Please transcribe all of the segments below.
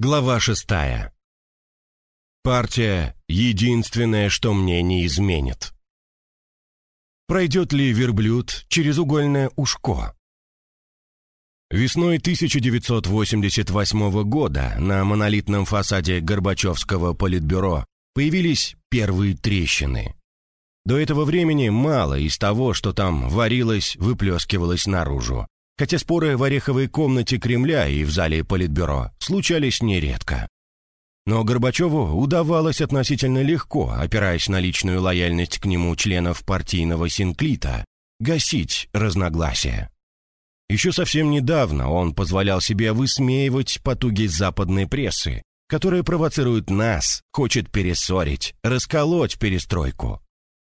Глава шестая. Партия — единственное, что мне не изменит. Пройдет ли верблюд через угольное ушко? Весной 1988 года на монолитном фасаде Горбачевского политбюро появились первые трещины. До этого времени мало из того, что там варилось, выплескивалось наружу хотя споры в ореховой комнате Кремля и в зале Политбюро случались нередко. Но Горбачеву удавалось относительно легко, опираясь на личную лояльность к нему членов партийного синклита, гасить разногласия. Еще совсем недавно он позволял себе высмеивать потуги западной прессы, которая провоцирует нас, хочет перессорить, расколоть перестройку.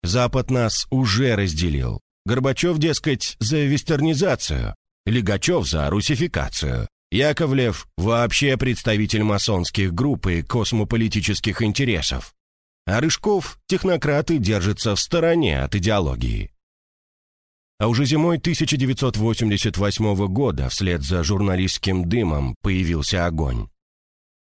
Запад нас уже разделил. Горбачев, дескать, за вестернизацию, Легачев за русификацию. Яковлев вообще представитель масонских групп и космополитических интересов. А Рыжков, технократы, держится в стороне от идеологии. А уже зимой 1988 года вслед за журналистским дымом появился огонь.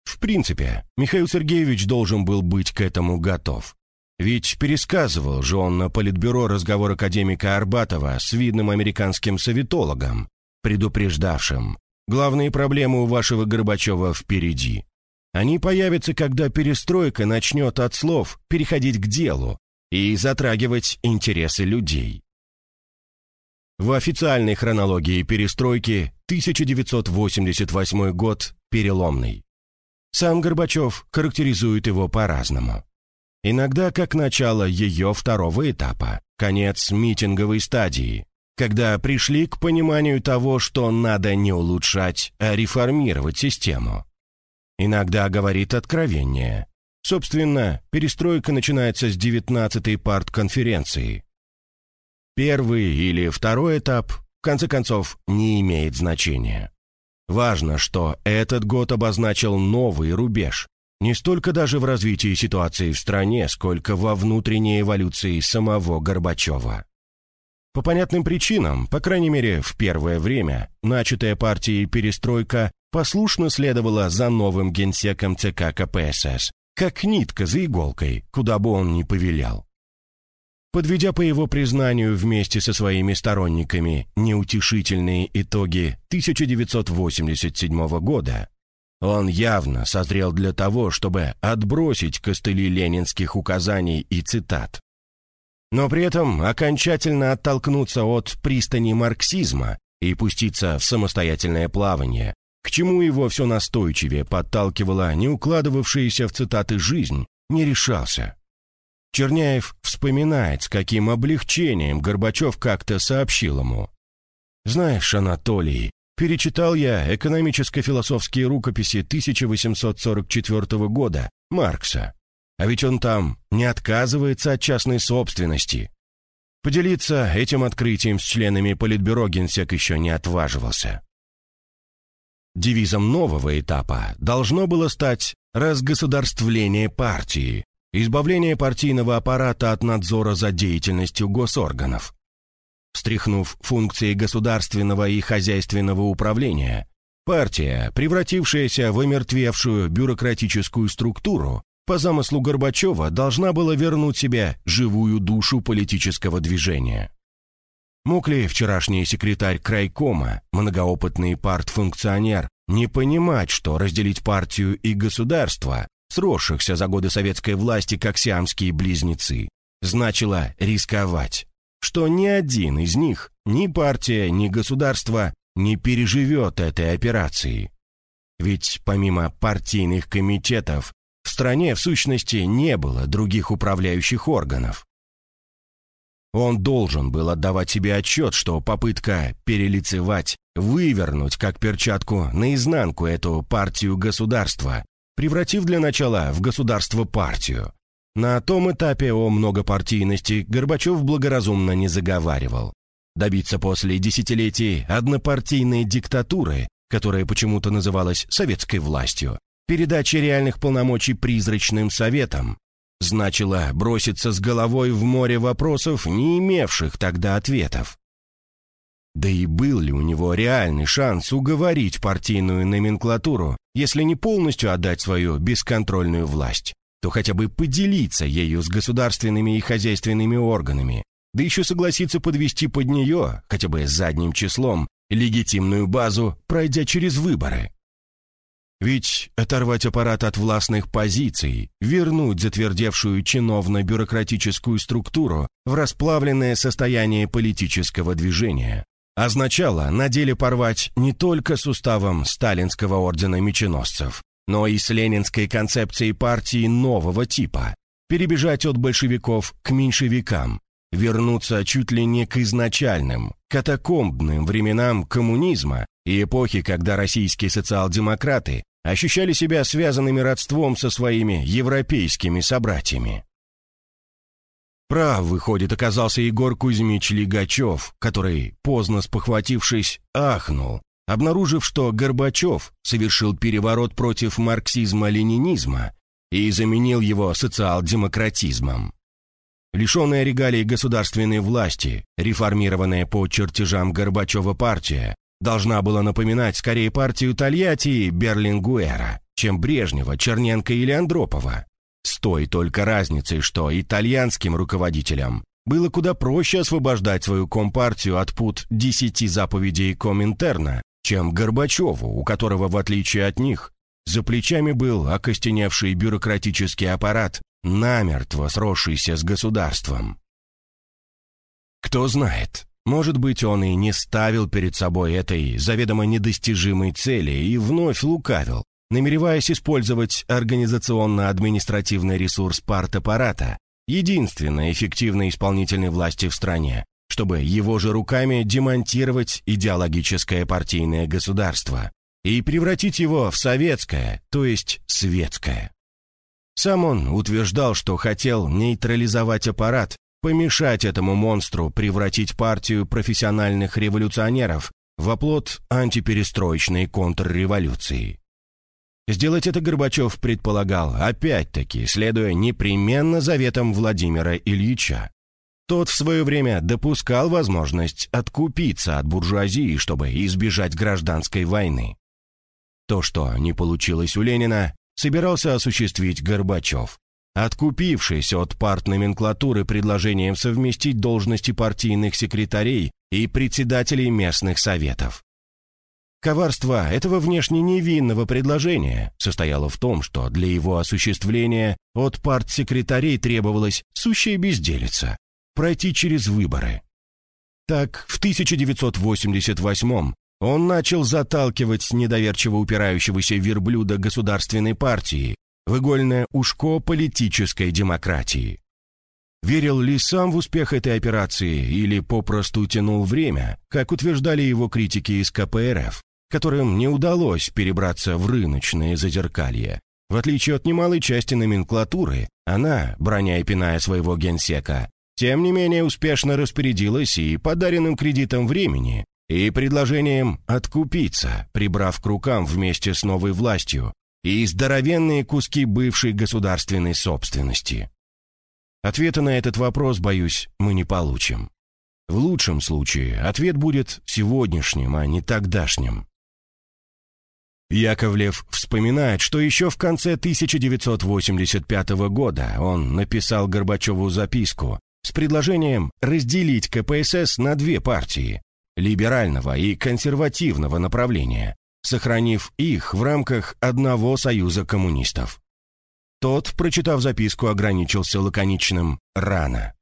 В принципе, Михаил Сергеевич должен был быть к этому готов. Ведь пересказывал же он на политбюро разговор академика Арбатова с видным американским советологом, предупреждавшим. Главные проблемы у вашего Горбачева впереди. Они появятся, когда перестройка начнет от слов переходить к делу и затрагивать интересы людей. В официальной хронологии перестройки 1988 год переломный. Сам Горбачев характеризует его по-разному. Иногда как начало ее второго этапа, конец митинговой стадии, когда пришли к пониманию того, что надо не улучшать, а реформировать систему. Иногда говорит откровение. Собственно, перестройка начинается с 19-й партконференции. Первый или второй этап, в конце концов, не имеет значения. Важно, что этот год обозначил новый рубеж, не столько даже в развитии ситуации в стране, сколько во внутренней эволюции самого Горбачева. По понятным причинам, по крайней мере, в первое время, начатая партией перестройка послушно следовала за новым генсеком ЦК КПСС, как нитка за иголкой, куда бы он ни повелял. Подведя по его признанию вместе со своими сторонниками неутешительные итоги 1987 года, он явно созрел для того, чтобы отбросить костыли ленинских указаний и цитат но при этом окончательно оттолкнуться от пристани марксизма и пуститься в самостоятельное плавание, к чему его все настойчивее подталкивала не укладывавшаяся в цитаты жизнь, не решался. Черняев вспоминает, с каким облегчением Горбачев как-то сообщил ему. «Знаешь, Анатолий, перечитал я экономическо-философские рукописи 1844 года Маркса. А ведь он там не отказывается от частной собственности. Поделиться этим открытием с членами Политбюро генсек еще не отваживался. Девизом нового этапа должно было стать разгосударствление партии, избавление партийного аппарата от надзора за деятельностью госорганов. Встряхнув функции государственного и хозяйственного управления, партия, превратившаяся в омертвевшую бюрократическую структуру, по замыслу Горбачева должна была вернуть себе живую душу политического движения. Мог ли вчерашний секретарь крайкома, многоопытный партфункционер, не понимать, что разделить партию и государство, сросшихся за годы советской власти как сиамские близнецы, значило рисковать, что ни один из них, ни партия, ни государство, не переживет этой операции. Ведь помимо партийных комитетов в стране, в сущности, не было других управляющих органов. Он должен был отдавать себе отчет, что попытка перелицевать, вывернуть как перчатку наизнанку эту партию государства, превратив для начала в государство-партию. На том этапе о многопартийности Горбачев благоразумно не заговаривал. Добиться после десятилетий однопартийной диктатуры, которая почему-то называлась советской властью, Передача реальных полномочий призрачным советам значила броситься с головой в море вопросов, не имевших тогда ответов. Да и был ли у него реальный шанс уговорить партийную номенклатуру если не полностью отдать свою бесконтрольную власть, то хотя бы поделиться ею с государственными и хозяйственными органами, да еще согласиться подвести под нее, хотя бы задним числом, легитимную базу, пройдя через выборы. Ведь оторвать аппарат от властных позиций, вернуть затвердевшую чиновно-бюрократическую структуру в расплавленное состояние политического движения, означало на деле порвать не только с уставом Сталинского ордена меченосцев, но и с ленинской концепцией партии нового типа, перебежать от большевиков к меньшевикам, вернуться чуть ли не к изначальным, катакомбным временам коммунизма и эпохи, когда российские социал-демократы ощущали себя связанными родством со своими европейскими собратьями. Прав, выходит, оказался Егор Кузьмич Лигачев, который, поздно спохватившись, ахнул, обнаружив, что Горбачев совершил переворот против марксизма-ленинизма и заменил его социал-демократизмом. Лишенная регалий государственной власти, реформированная по чертежам Горбачева партия, должна была напоминать скорее партию Тольятти и Берлингуэра, чем Брежнева, Черненко или Андропова. С той только разницей, что итальянским руководителям было куда проще освобождать свою компартию от пут десяти заповедей Коминтерна, чем Горбачеву, у которого, в отличие от них, за плечами был окостеневший бюрократический аппарат, намертво сросшийся с государством. Кто знает, может быть, он и не ставил перед собой этой заведомо недостижимой цели и вновь лукавил, намереваясь использовать организационно-административный ресурс партаппарата, единственной эффективной исполнительной власти в стране, чтобы его же руками демонтировать идеологическое партийное государство и превратить его в советское, то есть светское. Сам он утверждал, что хотел нейтрализовать аппарат, помешать этому монстру превратить партию профессиональных революционеров в оплот антиперестроечной контрреволюции. Сделать это Горбачев предполагал, опять-таки, следуя непременно заветам Владимира Ильича. Тот в свое время допускал возможность откупиться от буржуазии, чтобы избежать гражданской войны. То, что не получилось у Ленина, собирался осуществить Горбачев, откупившись от партноменклатуры предложением совместить должности партийных секретарей и председателей местных советов. Коварство этого внешне невинного предложения состояло в том, что для его осуществления от партсекретарей требовалась сущая безделица – пройти через выборы. Так, в 1988 он начал заталкивать недоверчиво упирающегося верблюда государственной партии в игольное ушко политической демократии. Верил ли сам в успех этой операции или попросту тянул время, как утверждали его критики из КПРФ, которым не удалось перебраться в рыночные зазеркалья. В отличие от немалой части номенклатуры, она, броня и пиная своего генсека, тем не менее успешно распорядилась и подаренным кредитом времени, и предложением откупиться, прибрав к рукам вместе с новой властью и здоровенные куски бывшей государственной собственности. Ответа на этот вопрос, боюсь, мы не получим. В лучшем случае ответ будет сегодняшним, а не тогдашним. Яковлев вспоминает, что еще в конце 1985 года он написал Горбачеву записку с предложением разделить КПСС на две партии либерального и консервативного направления, сохранив их в рамках одного союза коммунистов. Тот, прочитав записку, ограничился лаконичным «рано».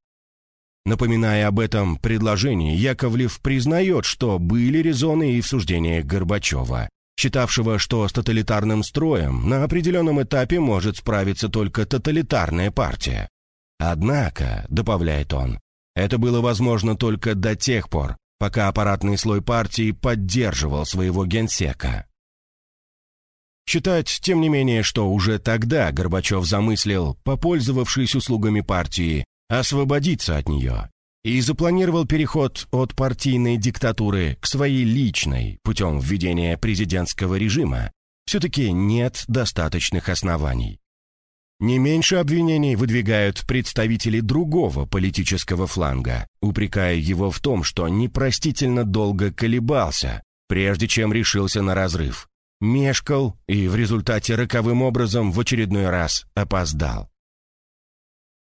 Напоминая об этом предложении, Яковлев признает, что были резоны и в суждениях Горбачева, считавшего, что с тоталитарным строем на определенном этапе может справиться только тоталитарная партия. Однако, добавляет он, это было возможно только до тех пор, пока аппаратный слой партии поддерживал своего генсека. Считать, тем не менее, что уже тогда Горбачев замыслил, попользовавшись услугами партии, освободиться от нее и запланировал переход от партийной диктатуры к своей личной путем введения президентского режима, все-таки нет достаточных оснований. Не меньше обвинений выдвигают представители другого политического фланга, упрекая его в том, что непростительно долго колебался, прежде чем решился на разрыв, мешкал и в результате роковым образом в очередной раз опоздал.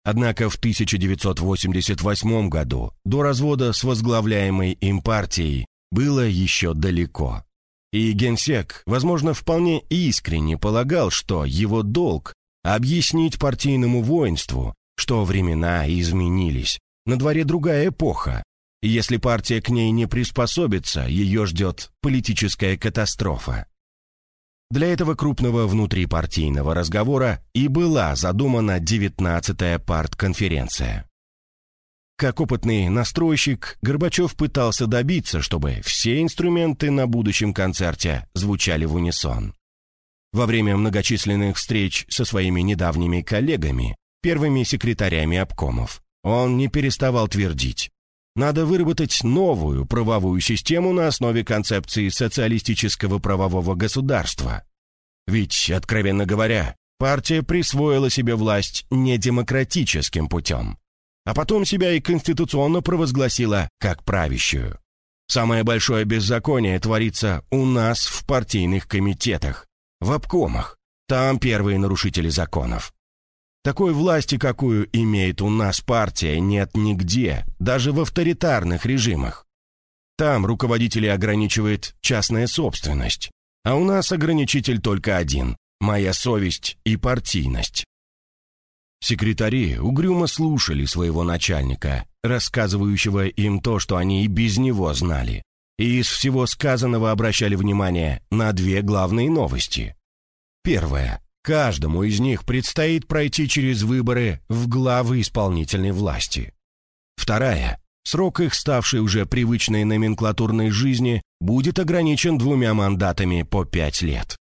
Однако в 1988 году до развода с возглавляемой им партией было еще далеко. И генсек, возможно, вполне искренне полагал, что его долг – объяснить партийному воинству, что времена изменились, на дворе другая эпоха, и если партия к ней не приспособится, ее ждет политическая катастрофа. Для этого крупного внутрипартийного разговора и была задумана 19-я партконференция. Как опытный настройщик, Горбачев пытался добиться, чтобы все инструменты на будущем концерте звучали в унисон. Во время многочисленных встреч со своими недавними коллегами, первыми секретарями обкомов, он не переставал твердить. Надо выработать новую правовую систему на основе концепции социалистического правового государства. Ведь, откровенно говоря, партия присвоила себе власть не демократическим путем, а потом себя и конституционно провозгласила как правящую. Самое большое беззаконие творится у нас в партийных комитетах, в обкомах. Там первые нарушители законов. Такой власти, какую имеет у нас партия, нет нигде, даже в авторитарных режимах. Там руководители ограничивает частная собственность, а у нас ограничитель только один – моя совесть и партийность. Секретари угрюмо слушали своего начальника, рассказывающего им то, что они и без него знали, и из всего сказанного обращали внимание на две главные новости. Первое. Каждому из них предстоит пройти через выборы в главы исполнительной власти. Вторая. Срок их, ставшей уже привычной номенклатурной жизни, будет ограничен двумя мандатами по пять лет.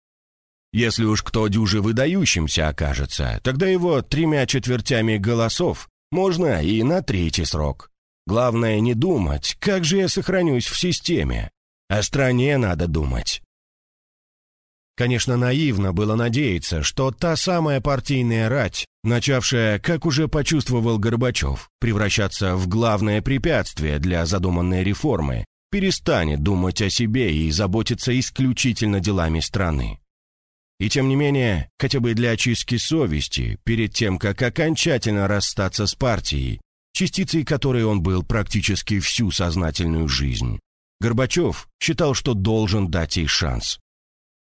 Если уж кто дюже выдающимся окажется, тогда его тремя четвертями голосов можно и на третий срок. Главное не думать, как же я сохранюсь в системе. О стране надо думать. Конечно, наивно было надеяться, что та самая партийная рать, начавшая, как уже почувствовал Горбачев, превращаться в главное препятствие для задуманной реформы, перестанет думать о себе и заботиться исключительно делами страны. И тем не менее, хотя бы для очистки совести, перед тем, как окончательно расстаться с партией, частицей которой он был практически всю сознательную жизнь, Горбачев считал, что должен дать ей шанс.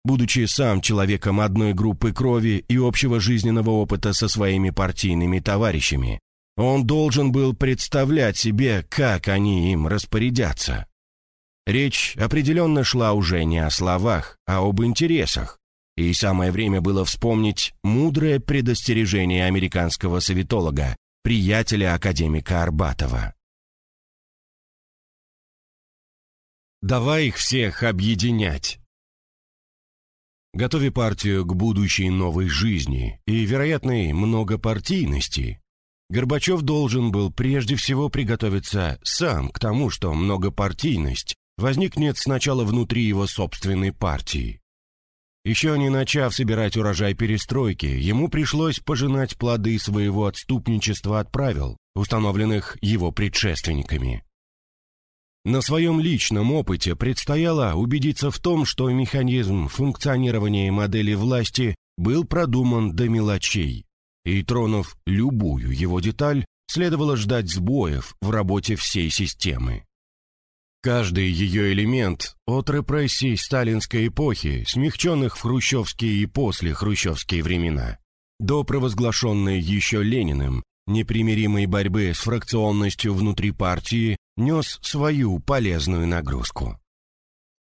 Будучи сам человеком одной группы крови и общего жизненного опыта со своими партийными товарищами, он должен был представлять себе, как они им распорядятся. Речь определенно шла уже не о словах, а об интересах. И самое время было вспомнить мудрое предостережение американского советолога, приятеля академика Арбатова. «Давай их всех объединять», Готовя партию к будущей новой жизни и вероятной многопартийности, Горбачев должен был прежде всего приготовиться сам к тому, что многопартийность возникнет сначала внутри его собственной партии. Еще не начав собирать урожай перестройки, ему пришлось пожинать плоды своего отступничества от правил, установленных его предшественниками. На своем личном опыте предстояло убедиться в том, что механизм функционирования модели власти был продуман до мелочей, и, тронув любую его деталь, следовало ждать сбоев в работе всей системы. Каждый ее элемент от репрессий сталинской эпохи, смягченных в хрущевские и после хрущевские времена, до провозглашенной еще Лениным непримиримой борьбы с фракционностью внутри партии нес свою полезную нагрузку.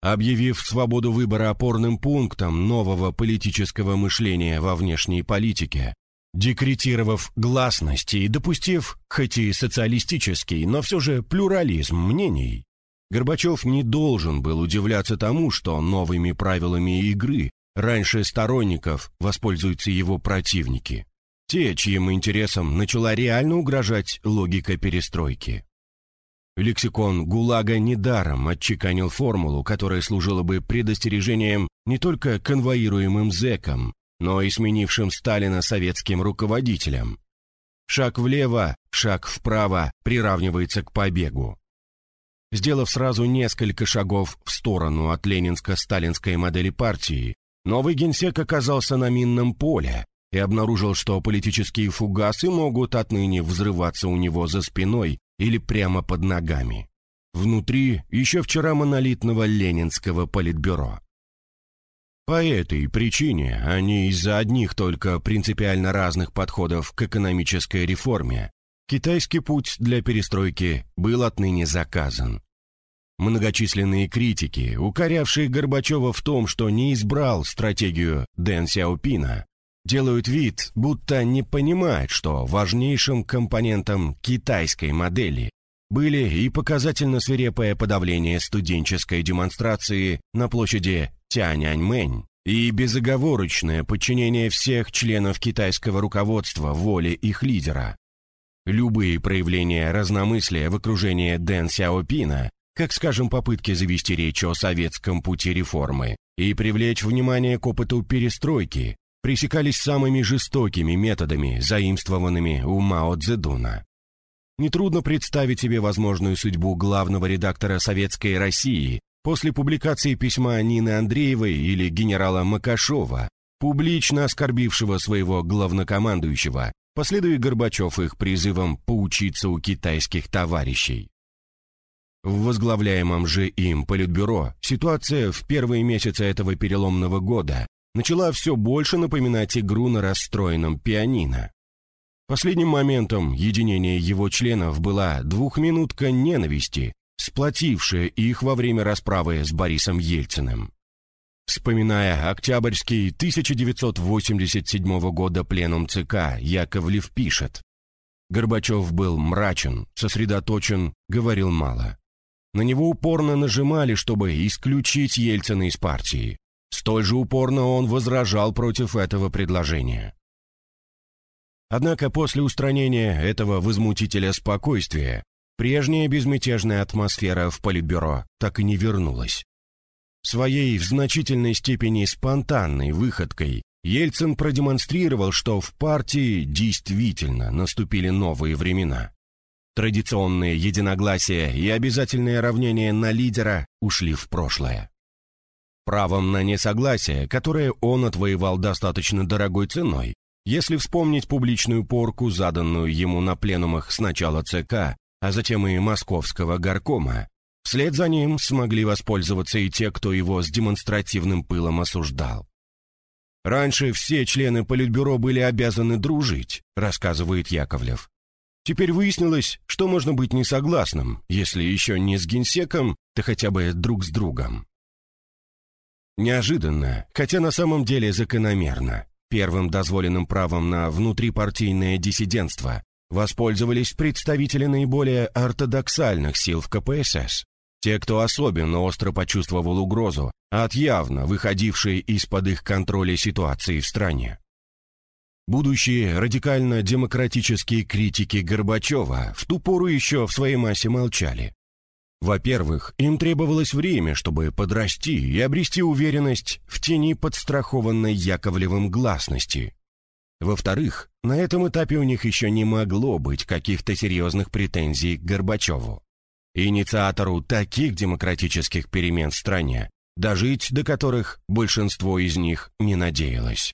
Объявив свободу выбора опорным пунктом нового политического мышления во внешней политике, декретировав гласность и допустив, хоть и социалистический, но все же плюрализм мнений, Горбачев не должен был удивляться тому, что новыми правилами игры раньше сторонников воспользуются его противники, те, чьим интересам начала реально угрожать логика перестройки. Лексикон ГУЛАГа недаром отчеканил формулу, которая служила бы предостережением не только конвоируемым зэкам, но и сменившим Сталина советским руководителям. Шаг влево, шаг вправо приравнивается к побегу. Сделав сразу несколько шагов в сторону от ленинско-сталинской модели партии, новый генсек оказался на минном поле и обнаружил, что политические фугасы могут отныне взрываться у него за спиной или прямо под ногами. Внутри еще вчера монолитного ленинского политбюро. По этой причине, а не из-за одних только принципиально разных подходов к экономической реформе, китайский путь для перестройки был отныне заказан. Многочисленные критики, укорявшие Горбачева в том, что не избрал стратегию Дэн Сяопина, делают вид, будто не понимают, что важнейшим компонентом китайской модели были и показательно свирепое подавление студенческой демонстрации на площади Тяньаньмэнь и безоговорочное подчинение всех членов китайского руководства воле их лидера. Любые проявления разномыслия в окружении Дэн Сяопина, как, скажем, попытки завести речь о советском пути реформы и привлечь внимание к опыту перестройки, пресекались самыми жестокими методами, заимствованными у Мао Цзэдуна. Нетрудно представить себе возможную судьбу главного редактора «Советской России» после публикации письма Нины Андреевой или генерала Макашова, публично оскорбившего своего главнокомандующего, последуя Горбачев их призывом поучиться у китайских товарищей. В возглавляемом же им Политбюро ситуация в первые месяцы этого переломного года начала все больше напоминать игру на расстроенном пианино. Последним моментом единения его членов была двухминутка ненависти, сплотившая их во время расправы с Борисом Ельциным. Вспоминая октябрьский 1987 года пленум ЦК, Яковлев пишет. Горбачев был мрачен, сосредоточен, говорил мало. На него упорно нажимали, чтобы исключить Ельцина из партии. Столь же упорно он возражал против этого предложения. Однако после устранения этого возмутителя спокойствия, прежняя безмятежная атмосфера в Политбюро так и не вернулась. Своей в значительной степени спонтанной выходкой Ельцин продемонстрировал, что в партии действительно наступили новые времена. Традиционные единогласия и обязательное равнение на лидера ушли в прошлое. Правом на несогласие, которое он отвоевал достаточно дорогой ценой, если вспомнить публичную порку, заданную ему на пленумах сначала ЦК, а затем и Московского горкома, вслед за ним смогли воспользоваться и те, кто его с демонстративным пылом осуждал. «Раньше все члены Политбюро были обязаны дружить», рассказывает Яковлев. Теперь выяснилось, что можно быть несогласным, если еще не с генсеком, то хотя бы друг с другом. Неожиданно, хотя на самом деле закономерно, Первым дозволенным правом на внутрипартийное диссидентство воспользовались представители наиболее ортодоксальных сил в КПСС, те, кто особенно остро почувствовал угрозу от явно выходившей из-под их контроля ситуации в стране. Будущие радикально-демократические критики Горбачева в ту пору еще в своей массе молчали. Во-первых, им требовалось время, чтобы подрасти и обрести уверенность в тени подстрахованной Яковлевым гласности. Во-вторых, на этом этапе у них еще не могло быть каких-то серьезных претензий к Горбачеву. Инициатору таких демократических перемен в стране, дожить до которых большинство из них не надеялось.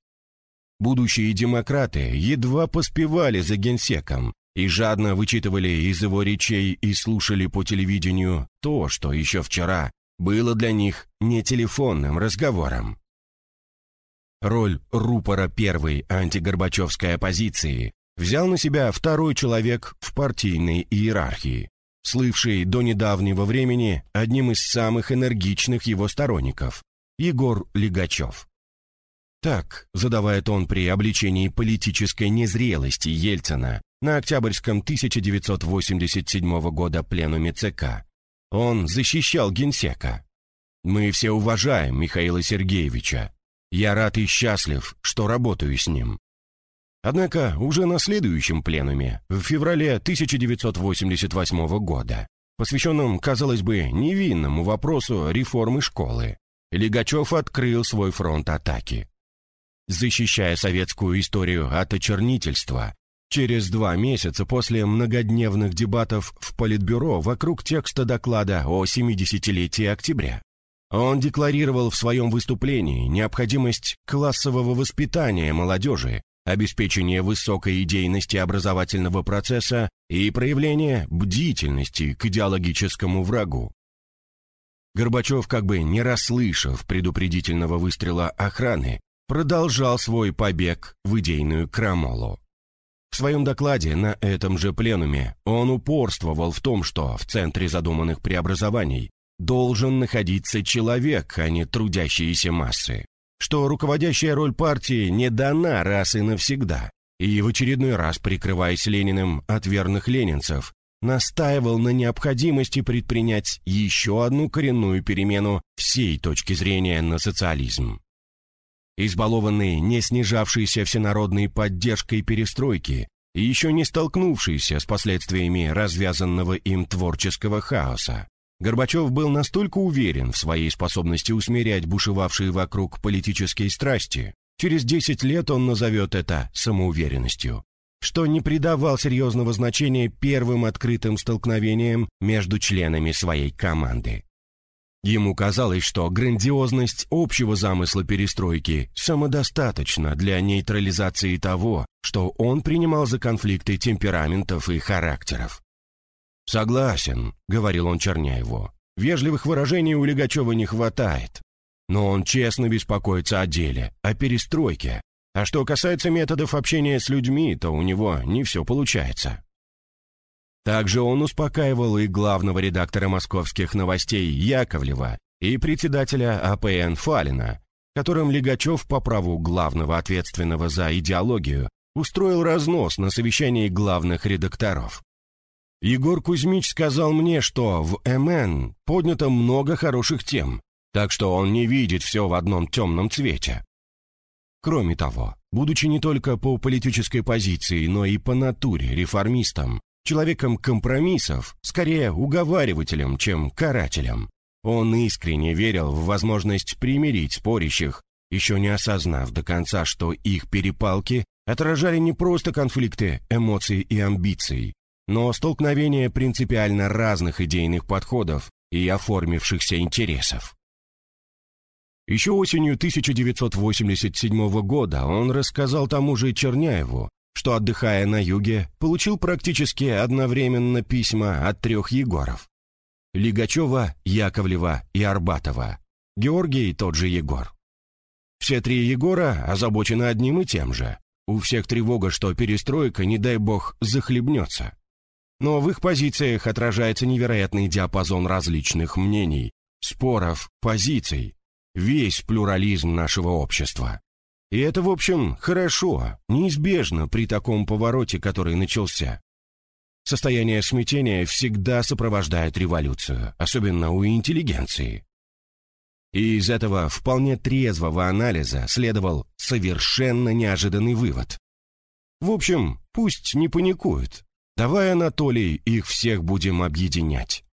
Будущие демократы едва поспевали за генсеком, и жадно вычитывали из его речей и слушали по телевидению то, что еще вчера было для них не телефонным разговором. Роль рупора первой антигорбачевской оппозиции взял на себя второй человек в партийной иерархии, слывший до недавнего времени одним из самых энергичных его сторонников, Егор Легачев. Так, задавает он при обличении политической незрелости Ельцина, на Октябрьском 1987 года пленуме ЦК. Он защищал генсека. «Мы все уважаем Михаила Сергеевича. Я рад и счастлив, что работаю с ним». Однако уже на следующем пленуме, в феврале 1988 года, посвященном, казалось бы, невинному вопросу реформы школы, Легачев открыл свой фронт атаки. Защищая советскую историю от очернительства, Через два месяца после многодневных дебатов в Политбюро вокруг текста доклада о 70-летии октября он декларировал в своем выступлении необходимость классового воспитания молодежи, обеспечения высокой идейности образовательного процесса и проявления бдительности к идеологическому врагу. Горбачев, как бы не расслышав предупредительного выстрела охраны, продолжал свой побег в идейную крамолу. В своем докладе на этом же пленуме он упорствовал в том, что в центре задуманных преобразований должен находиться человек, а не трудящиеся массы, что руководящая роль партии не дана раз и навсегда, и в очередной раз, прикрываясь Лениным от верных ленинцев, настаивал на необходимости предпринять еще одну коренную перемену всей точки зрения на социализм. Избалованный не снижавшейся всенародной поддержкой перестройки и еще не столкнувшийся с последствиями развязанного им творческого хаоса, Горбачев был настолько уверен в своей способности усмирять бушевавшие вокруг политические страсти, через 10 лет он назовет это самоуверенностью, что не придавал серьезного значения первым открытым столкновениям между членами своей команды. Ему казалось, что грандиозность общего замысла перестройки самодостаточна для нейтрализации того, что он принимал за конфликты темпераментов и характеров. «Согласен», — говорил он Черняеву. «Вежливых выражений у Легачева не хватает. Но он честно беспокоится о деле, о перестройке. А что касается методов общения с людьми, то у него не все получается». Также он успокаивал и главного редактора московских новостей Яковлева и председателя АПН Фалина, которым Легачев по праву главного ответственного за идеологию устроил разнос на совещании главных редакторов. Егор Кузьмич сказал мне, что в МН поднято много хороших тем, так что он не видит все в одном темном цвете. Кроме того, будучи не только по политической позиции, но и по натуре реформистом, человеком компромиссов, скорее уговаривателем, чем карателем, он искренне верил в возможность примирить спорящих, еще не осознав до конца, что их перепалки отражали не просто конфликты эмоций и амбиций, но столкновение принципиально разных идейных подходов и оформившихся интересов. Еще осенью 1987 года он рассказал тому же Черняеву, что, отдыхая на юге, получил практически одновременно письма от трех Егоров. Лигачева, Яковлева и Арбатова. Георгий тот же Егор. Все три Егора озабочены одним и тем же. У всех тревога, что перестройка, не дай бог, захлебнется. Но в их позициях отражается невероятный диапазон различных мнений, споров, позиций, весь плюрализм нашего общества. И это, в общем, хорошо, неизбежно при таком повороте, который начался. Состояние смятения всегда сопровождает революцию, особенно у интеллигенции. И из этого вполне трезвого анализа следовал совершенно неожиданный вывод. В общем, пусть не паникуют, Давай, Анатолий, их всех будем объединять.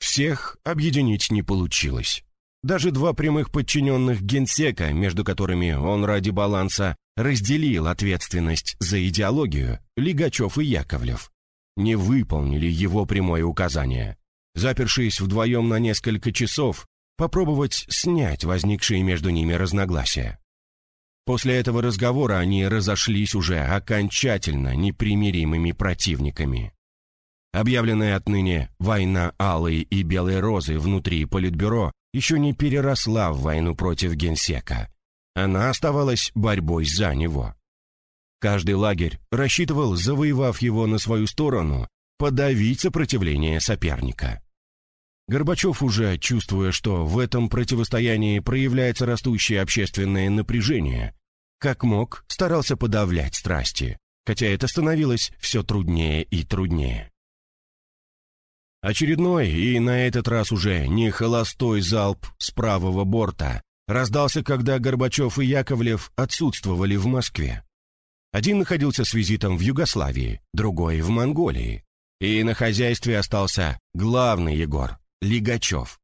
Всех объединить не получилось. Даже два прямых подчиненных генсека, между которыми он ради баланса разделил ответственность за идеологию, Лигачев и Яковлев, не выполнили его прямое указание. Запершись вдвоем на несколько часов, попробовать снять возникшие между ними разногласия. После этого разговора они разошлись уже окончательно непримиримыми противниками. Объявленная отныне война Алой и Белой Розы внутри Политбюро еще не переросла в войну против генсека. Она оставалась борьбой за него. Каждый лагерь рассчитывал, завоевав его на свою сторону, подавить сопротивление соперника. Горбачев уже, чувствуя, что в этом противостоянии проявляется растущее общественное напряжение, как мог, старался подавлять страсти, хотя это становилось все труднее и труднее. Очередной и на этот раз уже не холостой залп с правого борта раздался, когда Горбачев и Яковлев отсутствовали в Москве. Один находился с визитом в Югославии, другой — в Монголии. И на хозяйстве остался главный Егор, Лигачев.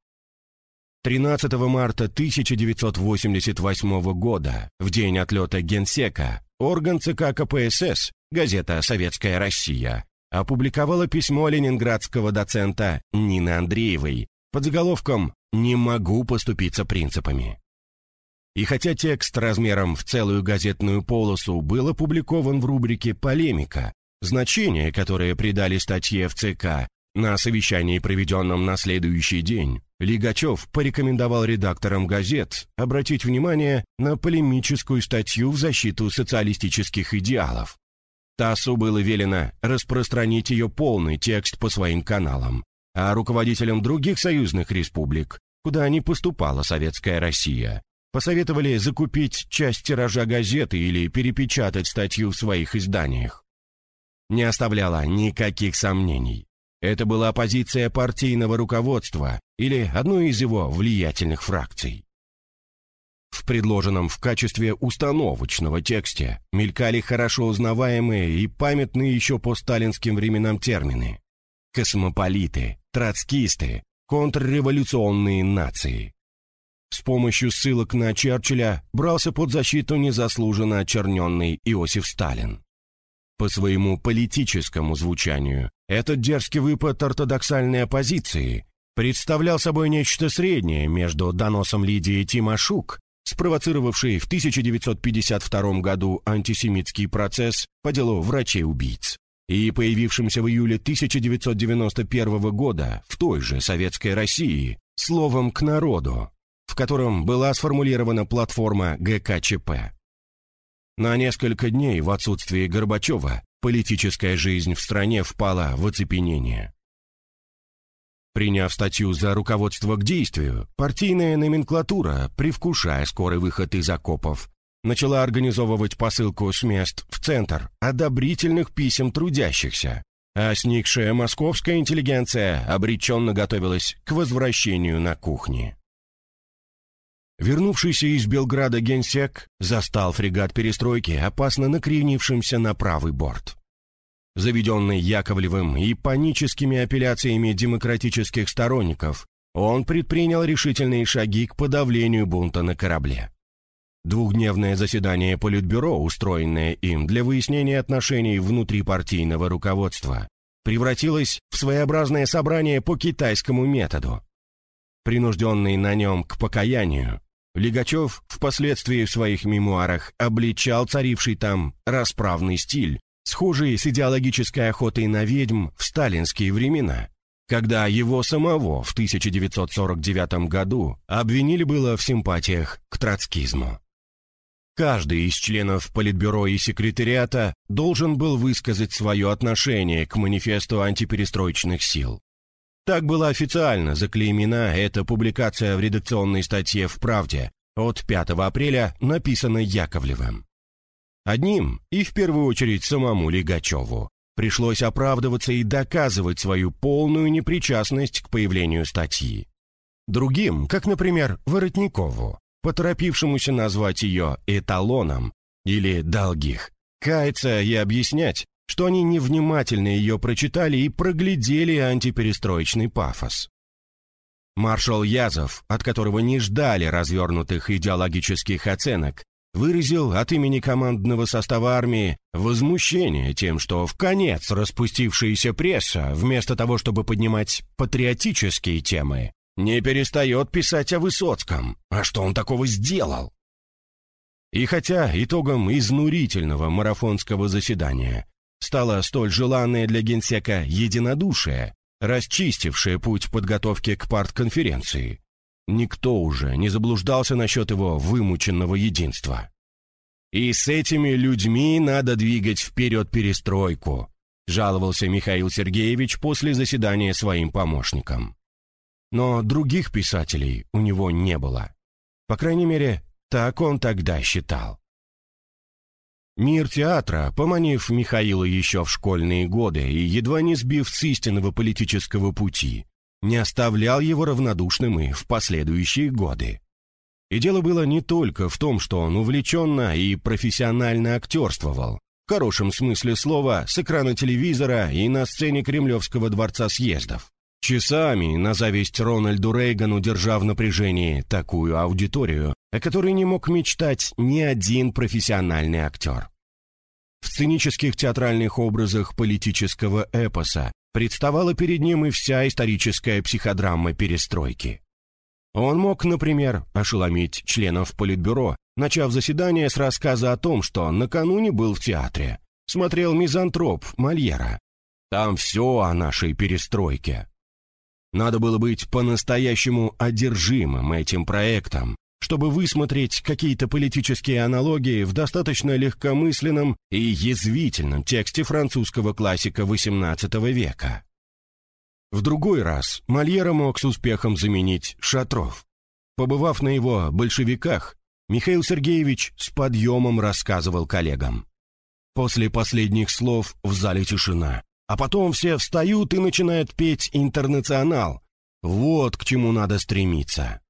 13 марта 1988 года, в день отлета генсека, орган ЦК КПСС, газета «Советская Россия», опубликовала письмо ленинградского доцента Нины Андреевой под заголовком «Не могу поступиться принципами». И хотя текст размером в целую газетную полосу был опубликован в рубрике «Полемика», значение, которое придали статье в ЦК на совещании, проведенном на следующий день, Лигачев порекомендовал редакторам газет обратить внимание на полемическую статью в защиту социалистических идеалов. ТАССу было велено распространить ее полный текст по своим каналам, а руководителям других союзных республик, куда не поступала советская Россия, посоветовали закупить часть тиража газеты или перепечатать статью в своих изданиях. Не оставляло никаких сомнений. Это была позиция партийного руководства или одной из его влиятельных фракций. В предложенном в качестве установочного тексте мелькали хорошо узнаваемые и памятные еще по сталинским временам термины космополиты, троцкисты, контрреволюционные нации. С помощью ссылок на Черчилля брался под защиту незаслуженно очерненный Иосиф Сталин. По своему политическому звучанию этот дерзкий выпад ортодоксальной оппозиции представлял собой нечто среднее между доносом Лидии Тимошук, спровоцировавшей в 1952 году антисемитский процесс по делу врачей-убийц, и появившимся в июле 1991 года в той же Советской России словом «к народу», в котором была сформулирована платформа ГКЧП. На несколько дней в отсутствие Горбачева политическая жизнь в стране впала в оцепенение. Приняв статью за руководство к действию, партийная номенклатура, привкушая скорый выход из окопов, начала организовывать посылку с мест в центр одобрительных писем трудящихся, а сникшая московская интеллигенция обреченно готовилась к возвращению на кухни. Вернувшийся из Белграда генсек застал фрегат перестройки, опасно накренившимся на правый борт. Заведенный Яковлевым и паническими апелляциями демократических сторонников, он предпринял решительные шаги к подавлению бунта на корабле. Двухдневное заседание Политбюро, устроенное им для выяснения отношений внутрипартийного руководства, превратилось в своеобразное собрание по китайскому методу. Принужденный на нем к покаянию, Лигачев впоследствии в своих мемуарах обличал царивший там расправный стиль, схожий с идеологической охотой на ведьм в сталинские времена, когда его самого в 1949 году обвинили было в симпатиях к троцкизму. Каждый из членов Политбюро и секретариата должен был высказать свое отношение к манифесту антиперестроечных сил. Так была официально заклеймена эта публикация в редакционной статье в «Правде» от 5 апреля, написанной Яковлевым. Одним, и в первую очередь самому Лигачеву, пришлось оправдываться и доказывать свою полную непричастность к появлению статьи. Другим, как, например, Воротникову, поторопившемуся назвать ее эталоном или долгих, каяться и объяснять, что они невнимательно ее прочитали и проглядели антиперестроечный пафос. Маршал Язов, от которого не ждали развернутых идеологических оценок, выразил от имени командного состава армии возмущение тем, что в конец распустившаяся пресса, вместо того, чтобы поднимать патриотические темы, не перестает писать о Высоцком. А что он такого сделал? И хотя итогом изнурительного марафонского заседания стало столь желанное для генсека единодушие, расчистившее путь подготовки к партконференции. Никто уже не заблуждался насчет его вымученного единства. «И с этими людьми надо двигать вперед перестройку», жаловался Михаил Сергеевич после заседания своим помощникам. Но других писателей у него не было. По крайней мере, так он тогда считал. Мир театра, поманив Михаила еще в школьные годы и едва не сбив с истинного политического пути, не оставлял его равнодушным и в последующие годы. И дело было не только в том, что он увлеченно и профессионально актерствовал, в хорошем смысле слова, с экрана телевизора и на сцене Кремлевского дворца съездов. Часами, на зависть Рональду Рейгану, держа в напряжении такую аудиторию, о которой не мог мечтать ни один профессиональный актер. сценических театральных образах политического эпоса представала перед ним и вся историческая психодрама перестройки. Он мог, например, ошеломить членов Политбюро, начав заседание с рассказа о том, что накануне был в театре, смотрел «Мизантроп» Мольера. Там все о нашей перестройке. Надо было быть по-настоящему одержимым этим проектом, чтобы высмотреть какие-то политические аналогии в достаточно легкомысленном и язвительном тексте французского классика XVIII века. В другой раз Мольера мог с успехом заменить Шатров. Побывав на его «большевиках», Михаил Сергеевич с подъемом рассказывал коллегам. После последних слов в зале тишина, а потом все встают и начинают петь «Интернационал». Вот к чему надо стремиться.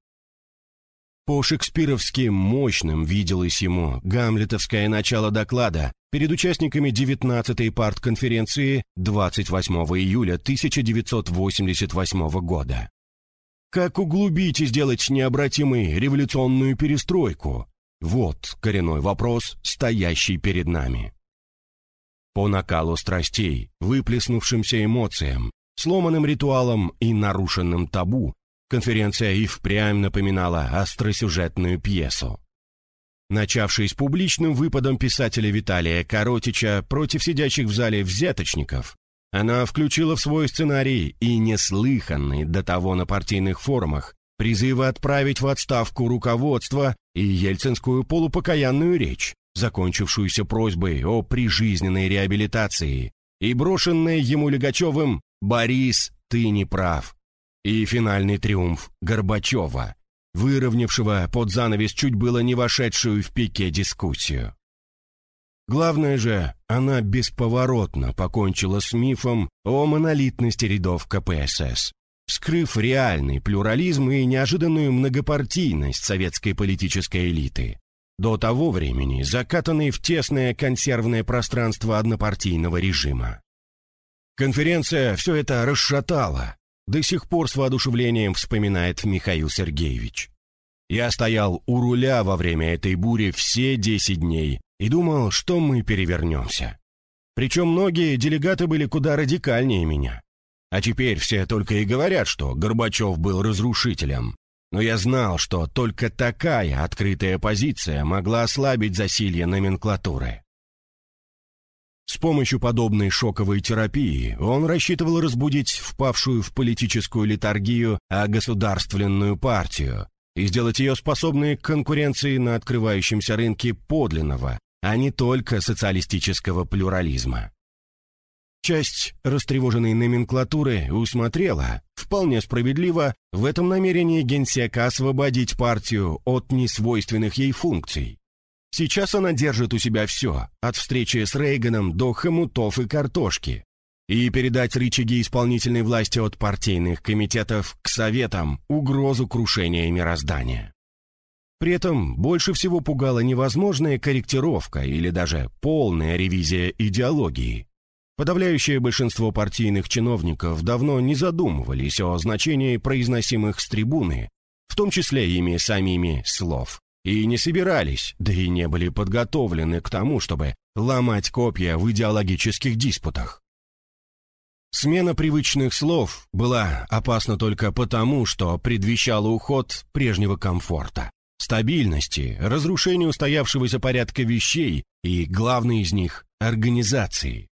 По-шекспировски мощным виделось ему гамлетовское начало доклада перед участниками 19-й партконференции 28 июля 1988 года. Как углубить и сделать необратимой революционную перестройку? Вот коренной вопрос, стоящий перед нами. По накалу страстей, выплеснувшимся эмоциям, сломанным ритуалам и нарушенным табу, конференция и впрямь напоминала остросюжетную пьесу. Начавшись публичным выпадом писателя Виталия Коротича против сидящих в зале взяточников, она включила в свой сценарий и неслыханные до того на партийных форумах призывы отправить в отставку руководство и ельцинскую полупокаянную речь, закончившуюся просьбой о прижизненной реабилитации, и брошенная ему Легачевым «Борис, ты не прав», и финальный триумф Горбачева, выровнявшего под занавес чуть было не вошедшую в пике дискуссию. Главное же, она бесповоротно покончила с мифом о монолитности рядов КПСС, скрыв реальный плюрализм и неожиданную многопартийность советской политической элиты, до того времени закатанной в тесное консервное пространство однопартийного режима. Конференция все это расшатала, до сих пор с воодушевлением вспоминает Михаил Сергеевич. Я стоял у руля во время этой бури все 10 дней и думал, что мы перевернемся. Причем многие делегаты были куда радикальнее меня. А теперь все только и говорят, что Горбачев был разрушителем. Но я знал, что только такая открытая позиция могла ослабить засилье номенклатуры. С помощью подобной шоковой терапии он рассчитывал разбудить впавшую в политическую литургию а государственную партию и сделать ее способной к конкуренции на открывающемся рынке подлинного, а не только социалистического плюрализма. Часть растревоженной номенклатуры усмотрела, вполне справедливо, в этом намерении генсека освободить партию от несвойственных ей функций, Сейчас она держит у себя все, от встречи с Рейганом до хомутов и картошки. И передать рычаги исполнительной власти от партийных комитетов к советам угрозу крушения мироздания. При этом больше всего пугала невозможная корректировка или даже полная ревизия идеологии. Подавляющее большинство партийных чиновников давно не задумывались о значении произносимых с трибуны, в том числе ими самими слов и не собирались, да и не были подготовлены к тому, чтобы ломать копья в идеологических диспутах. Смена привычных слов была опасна только потому, что предвещала уход прежнего комфорта, стабильности, разрушение устоявшегося порядка вещей и, главный из них, организации.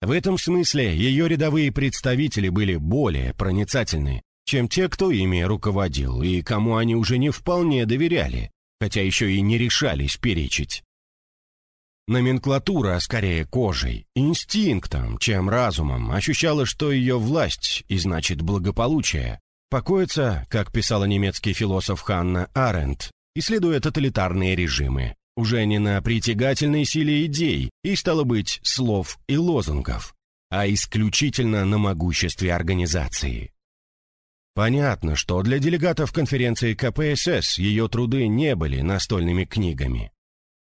В этом смысле ее рядовые представители были более проницательны, чем те, кто ими руководил и кому они уже не вполне доверяли, хотя еще и не решались перечить. Номенклатура, скорее кожей, инстинктом, чем разумом, ощущала, что ее власть, и значит благополучие, покоится, как писала немецкий философ Ханна Аренд, исследуя тоталитарные режимы, уже не на притягательной силе идей и, стало быть, слов и лозунгов, а исключительно на могуществе организации. Понятно, что для делегатов конференции КПСС ее труды не были настольными книгами.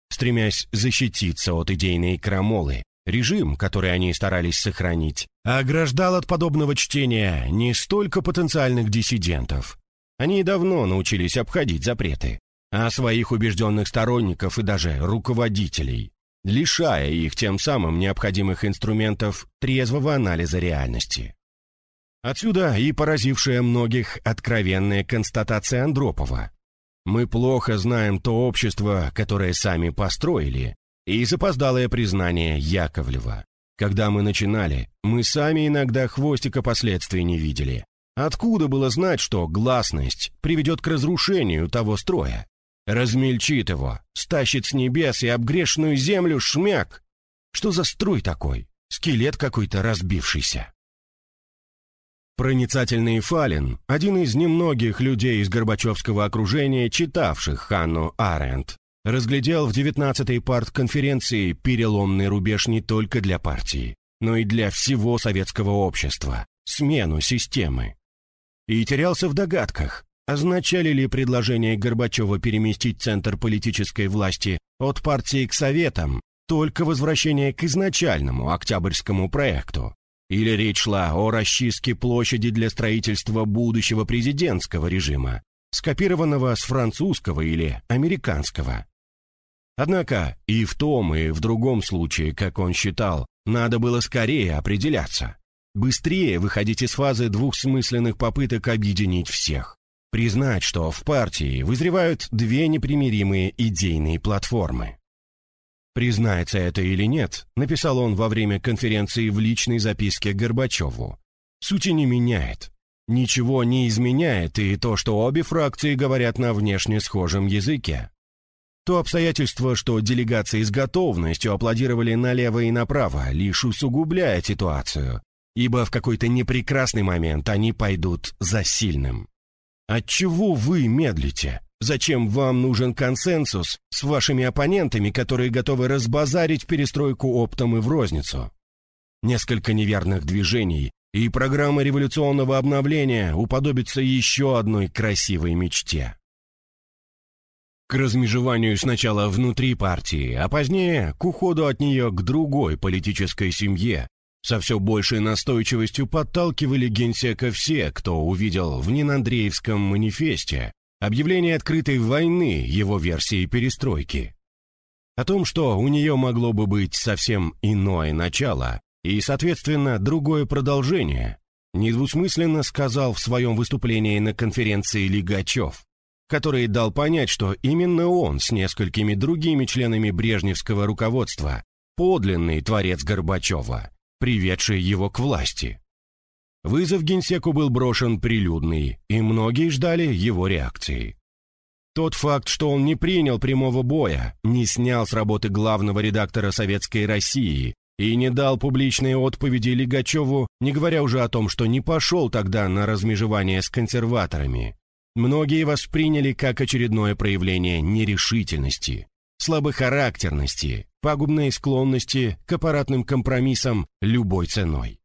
Стремясь защититься от идейной крамолы, режим, который они старались сохранить, ограждал от подобного чтения не столько потенциальных диссидентов. Они давно научились обходить запреты, а своих убежденных сторонников и даже руководителей. лишая их тем самым необходимых инструментов трезвого анализа реальности. Отсюда и поразившая многих откровенная констатация Андропова. Мы плохо знаем то общество, которое сами построили, и запоздалое признание Яковлева. Когда мы начинали, мы сами иногда хвостика последствий не видели. Откуда было знать, что гласность приведет к разрушению того строя? Размельчит его, стащит с небес и обгрешенную землю шмяк. Что за строй такой? Скелет какой-то разбившийся. Проницательный Фалин, один из немногих людей из Горбачевского окружения, читавших Ханну Аренд, разглядел в 19-й партконференции переломный рубеж не только для партии, но и для всего советского общества, смену системы. И терялся в догадках, означали ли предложение Горбачева переместить центр политической власти от партии к советам только возвращение к изначальному октябрьскому проекту, или речь шла о расчистке площади для строительства будущего президентского режима, скопированного с французского или американского. Однако и в том, и в другом случае, как он считал, надо было скорее определяться. Быстрее выходить из фазы двухсмысленных попыток объединить всех. Признать, что в партии вызревают две непримиримые идейные платформы. Признается это или нет, написал он во время конференции в личной записке Горбачеву. Сути не меняет. Ничего не изменяет и то, что обе фракции говорят на внешне схожем языке. То обстоятельство, что делегации с готовностью аплодировали налево и направо, лишь усугубляет ситуацию, ибо в какой-то непрекрасный момент они пойдут за сильным. Отчего вы медлите? Зачем вам нужен консенсус с вашими оппонентами, которые готовы разбазарить перестройку оптом и в розницу? Несколько неверных движений, и программа революционного обновления уподобится еще одной красивой мечте. К размежеванию сначала внутри партии, а позднее к уходу от нее к другой политической семье, со все большей настойчивостью подталкивали генсека все, кто увидел в Нинандреевском манифесте объявление открытой войны его версии перестройки. О том, что у нее могло бы быть совсем иное начало и, соответственно, другое продолжение, недвусмысленно сказал в своем выступлении на конференции Лигачев, который дал понять, что именно он с несколькими другими членами брежневского руководства подлинный творец Горбачева, приведший его к власти. Вызов генсеку был брошен прилюдный, и многие ждали его реакции. Тот факт, что он не принял прямого боя, не снял с работы главного редактора «Советской России» и не дал публичной отповеди Лигачеву, не говоря уже о том, что не пошел тогда на размежевание с консерваторами, многие восприняли как очередное проявление нерешительности, слабохарактерности, пагубной склонности к аппаратным компромиссам любой ценой.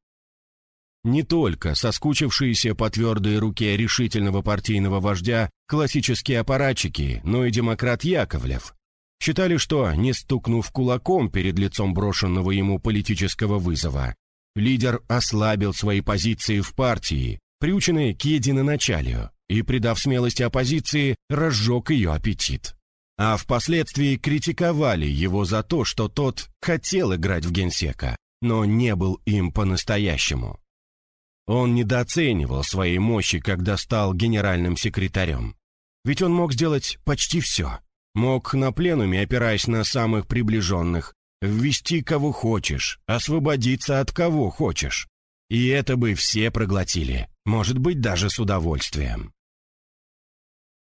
Не только соскучившиеся по твердой руке решительного партийного вождя классические аппаратчики, но и демократ Яковлев считали, что, не стукнув кулаком перед лицом брошенного ему политического вызова, лидер ослабил свои позиции в партии, приученной к единоначалию, и, придав смелости оппозиции, разжег ее аппетит. А впоследствии критиковали его за то, что тот хотел играть в генсека, но не был им по-настоящему. Он недооценивал своей мощи, когда стал генеральным секретарем. Ведь он мог сделать почти все. Мог на пленуме, опираясь на самых приближенных, ввести кого хочешь, освободиться от кого хочешь. И это бы все проглотили, может быть, даже с удовольствием.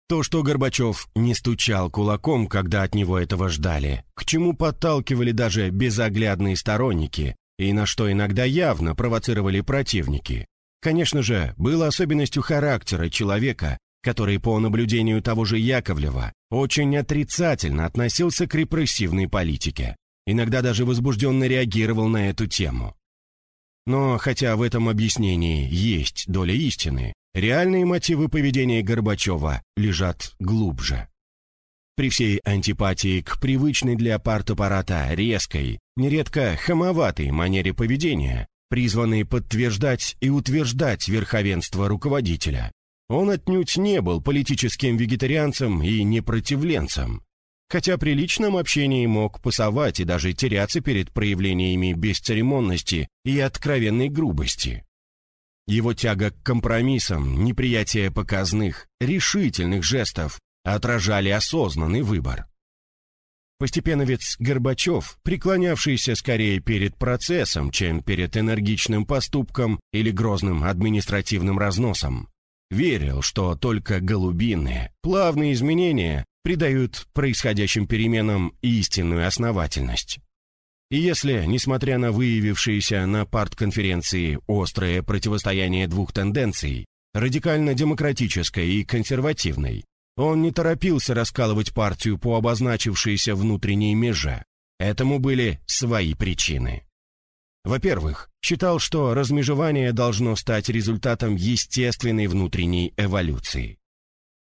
То, что Горбачев не стучал кулаком, когда от него этого ждали, к чему подталкивали даже безоглядные сторонники, и на что иногда явно провоцировали противники, конечно же, было особенностью характера человека, который, по наблюдению того же Яковлева, очень отрицательно относился к репрессивной политике, иногда даже возбужденно реагировал на эту тему. Но хотя в этом объяснении есть доля истины, реальные мотивы поведения Горбачева лежат глубже. При всей антипатии к привычной для партаппарата резкой, нередко хамоватой манере поведения, призванной подтверждать и утверждать верховенство руководителя, он отнюдь не был политическим вегетарианцем и непротивленцем. хотя при личном общении мог пасовать и даже теряться перед проявлениями бесцеремонности и откровенной грубости. Его тяга к компромиссам, неприятие показных, решительных жестов отражали осознанный выбор. Постепеновец Горбачев, преклонявшийся скорее перед процессом, чем перед энергичным поступком или грозным административным разносом, верил, что только голубиные, плавные изменения придают происходящим переменам истинную основательность. И если, несмотря на выявившееся на партконференции острое противостояние двух тенденций, радикально-демократической и консервативной, он не торопился раскалывать партию по обозначившейся внутренней меже. Этому были свои причины. Во-первых, считал, что размежевание должно стать результатом естественной внутренней эволюции.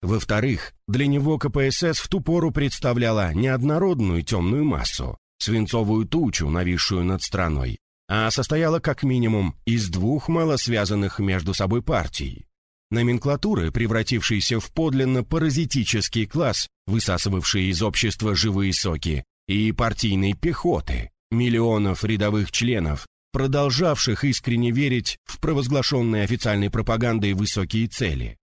Во-вторых, для него КПСС в ту пору представляла не однородную темную массу, свинцовую тучу, нависшую над страной, а состояла как минимум из двух малосвязанных между собой партий номенклатуры, превратившейся в подлинно паразитический класс, высасывавший из общества живые соки, и партийной пехоты, миллионов рядовых членов, продолжавших искренне верить в провозглашенные официальной пропагандой высокие цели.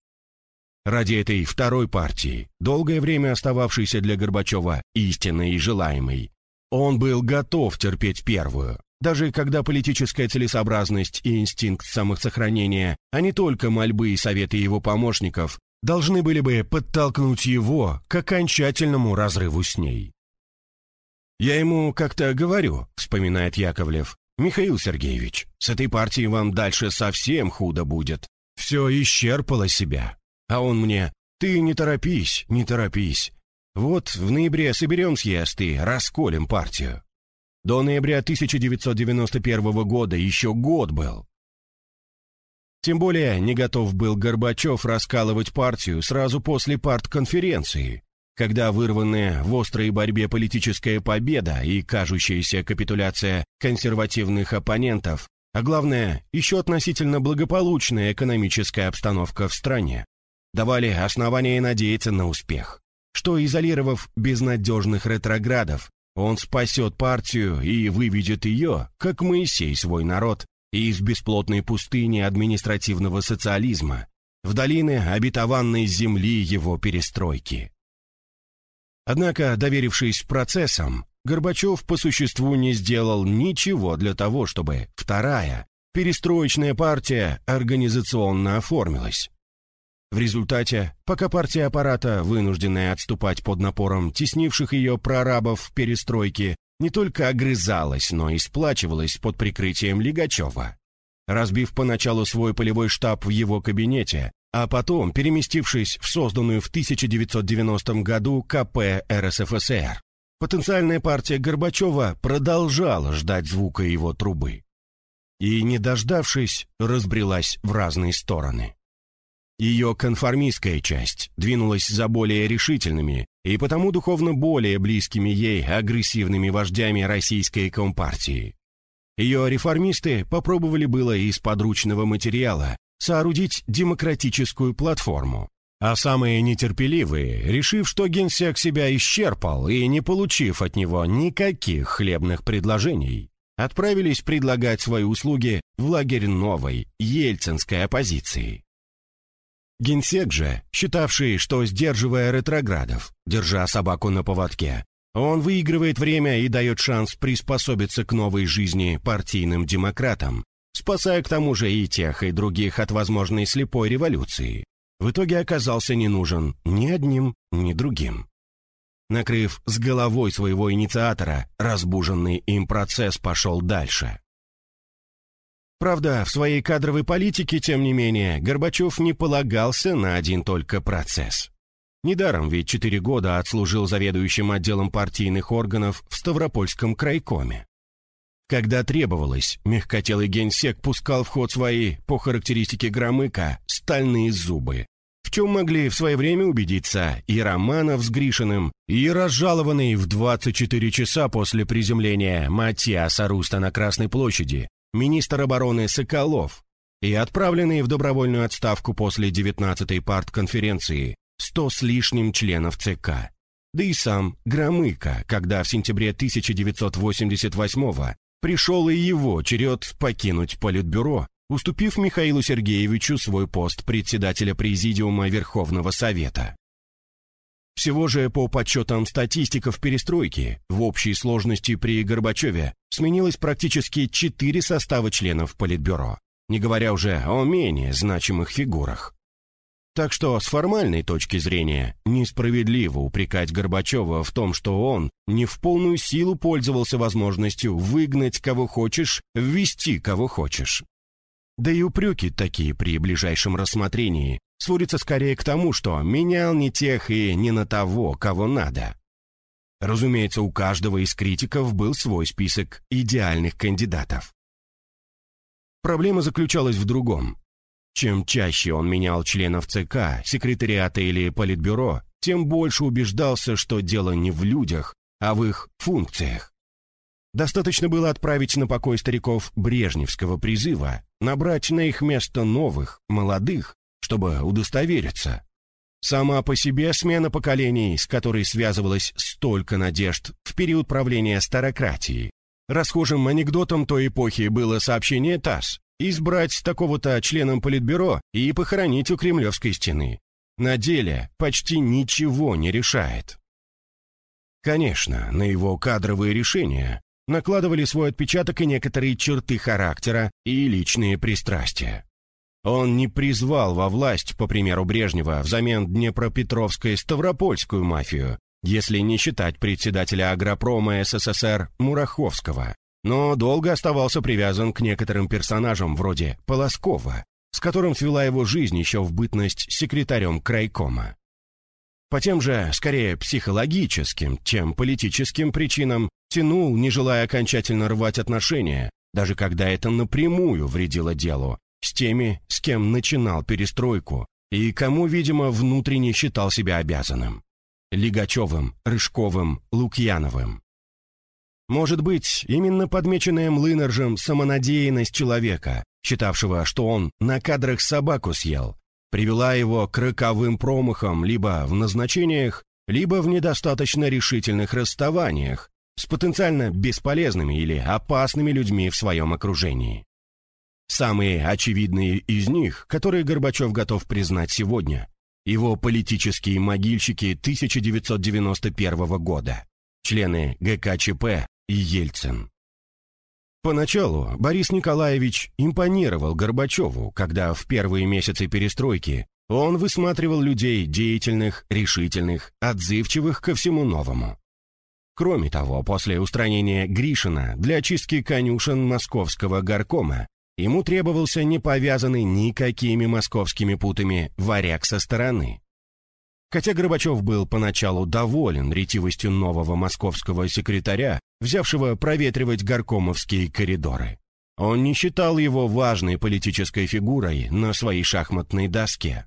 Ради этой второй партии, долгое время остававшейся для Горбачева истинной и желаемой, он был готов терпеть первую, даже когда политическая целесообразность и инстинкт самосохранения, а не только мольбы и советы его помощников, должны были бы подтолкнуть его к окончательному разрыву с ней. «Я ему как-то говорю», — вспоминает Яковлев, «Михаил Сергеевич, с этой партией вам дальше совсем худо будет. Все исчерпало себя». А он мне, «Ты не торопись, не торопись. Вот в ноябре соберем съезд и расколем партию». До ноября 1991 года еще год был. Тем более не готов был Горбачев раскалывать партию сразу после партконференции, когда вырванная в острой борьбе политическая победа и кажущаяся капитуляция консервативных оппонентов, а главное, еще относительно благополучная экономическая обстановка в стране, давали основания надеяться на успех, что, изолировав безнадежных ретроградов, он спасет партию и выведет ее, как Моисей свой народ, из бесплотной пустыни административного социализма в долины обетованной земли его перестройки. Однако, доверившись процессам, Горбачев по существу не сделал ничего для того, чтобы вторая, перестроечная партия организационно оформилась. В результате, пока партия аппарата, вынужденная отступать под напором теснивших ее прорабов в перестройке, не только огрызалась, но и сплачивалась под прикрытием Лигачева. Разбив поначалу свой полевой штаб в его кабинете, а потом переместившись в созданную в 1990 году КП РСФСР, потенциальная партия Горбачева продолжала ждать звука его трубы. И, не дождавшись, разбрелась в разные стороны. Ее конформистская часть двинулась за более решительными и потому духовно более близкими ей агрессивными вождями российской компартии. Ее реформисты попробовали было из подручного материала соорудить демократическую платформу, а самые нетерпеливые, решив, что генсек себя исчерпал и не получив от него никаких хлебных предложений, отправились предлагать свои услуги в лагерь новой, ельцинской оппозиции. Генсек же, считавший, что, сдерживая ретроградов, держа собаку на поводке, он выигрывает время и дает шанс приспособиться к новой жизни партийным демократам, спасая к тому же и тех, и других от возможной слепой революции, в итоге оказался не нужен ни одним, ни другим. Накрыв с головой своего инициатора, разбуженный им процесс пошел дальше. Правда, в своей кадровой политике, тем не менее, Горбачев не полагался на один только процесс. Недаром ведь четыре года отслужил заведующим отделом партийных органов в Ставропольском крайкоме. Когда требовалось, мягкотелый генсек пускал в ход свои, по характеристике Громыка, стальные зубы, в чем могли в свое время убедиться и Романов с Гришиным, и разжалованный в 24 часа после приземления Матиас Аруста на Красной площади, министр обороны Соколов и отправленные в добровольную отставку после 19-й партконференции 100 с лишним членов ЦК. да и сам Громыко, когда в сентябре 1988 пришел и его черед покинуть Политбюро, уступив Михаилу Сергеевичу свой пост председателя Президиума Верховного Совета. Всего же по подсчетам статистиков перестройки, в общей сложности при Горбачеве сменилось практически четыре состава членов Политбюро, не говоря уже о менее значимых фигурах. Так что с формальной точки зрения несправедливо упрекать Горбачева в том, что он не в полную силу пользовался возможностью выгнать кого хочешь, ввести кого хочешь. Да и упреки такие при ближайшем рассмотрении сводятся скорее к тому, что менял не тех и не на того, кого надо. Разумеется, у каждого из критиков был свой список идеальных кандидатов. Проблема заключалась в другом. Чем чаще он менял членов ЦК, секретариата или политбюро, тем больше убеждался, что дело не в людях, а в их функциях. Достаточно было отправить на покой стариков Брежневского призыва, набрать на их место новых, молодых, чтобы удостовериться. Сама по себе смена поколений, с которой связывалось столько надежд в период правления старократии. Расхожим анекдотом той эпохи было сообщение ТАСС избрать такого-то членом Политбюро и похоронить у Кремлевской стены. На деле почти ничего не решает. Конечно, на его кадровые решения накладывали свой отпечаток и некоторые черты характера и личные пристрастия. Он не призвал во власть, по примеру Брежнева, взамен Днепропетровской Ставропольскую мафию, если не считать председателя агропрома СССР Мураховского но долго оставался привязан к некоторым персонажам вроде Полоскова, с которым свела его жизнь еще в бытность секретарем крайкома. По тем же, скорее психологическим, чем политическим причинам, тянул, не желая окончательно рвать отношения, даже когда это напрямую вредило делу, с теми, с кем начинал перестройку и кому, видимо, внутренне считал себя обязанным. Лигачевым, Рыжковым, Лукьяновым. Может быть, именно подмеченная Млынаржем самонадеянность человека, считавшего, что он на кадрах собаку съел, привела его к роковым промахам либо в назначениях, либо в недостаточно решительных расставаниях с потенциально бесполезными или опасными людьми в своем окружении. Самые очевидные из них, которые Горбачев готов признать сегодня, его политические могильщики 1991 года, члены ГКЧП и Ельцин. Поначалу Борис Николаевич импонировал Горбачеву, когда в первые месяцы перестройки он высматривал людей деятельных, решительных, отзывчивых ко всему новому. Кроме того, после устранения Гришина для очистки конюшен московского горкома ему требовался не повязанный никакими московскими путами варяг со стороны. Хотя Горбачев был поначалу доволен ретивостью нового московского секретаря, взявшего проветривать горкомовские коридоры. Он не считал его важной политической фигурой на своей шахматной доске.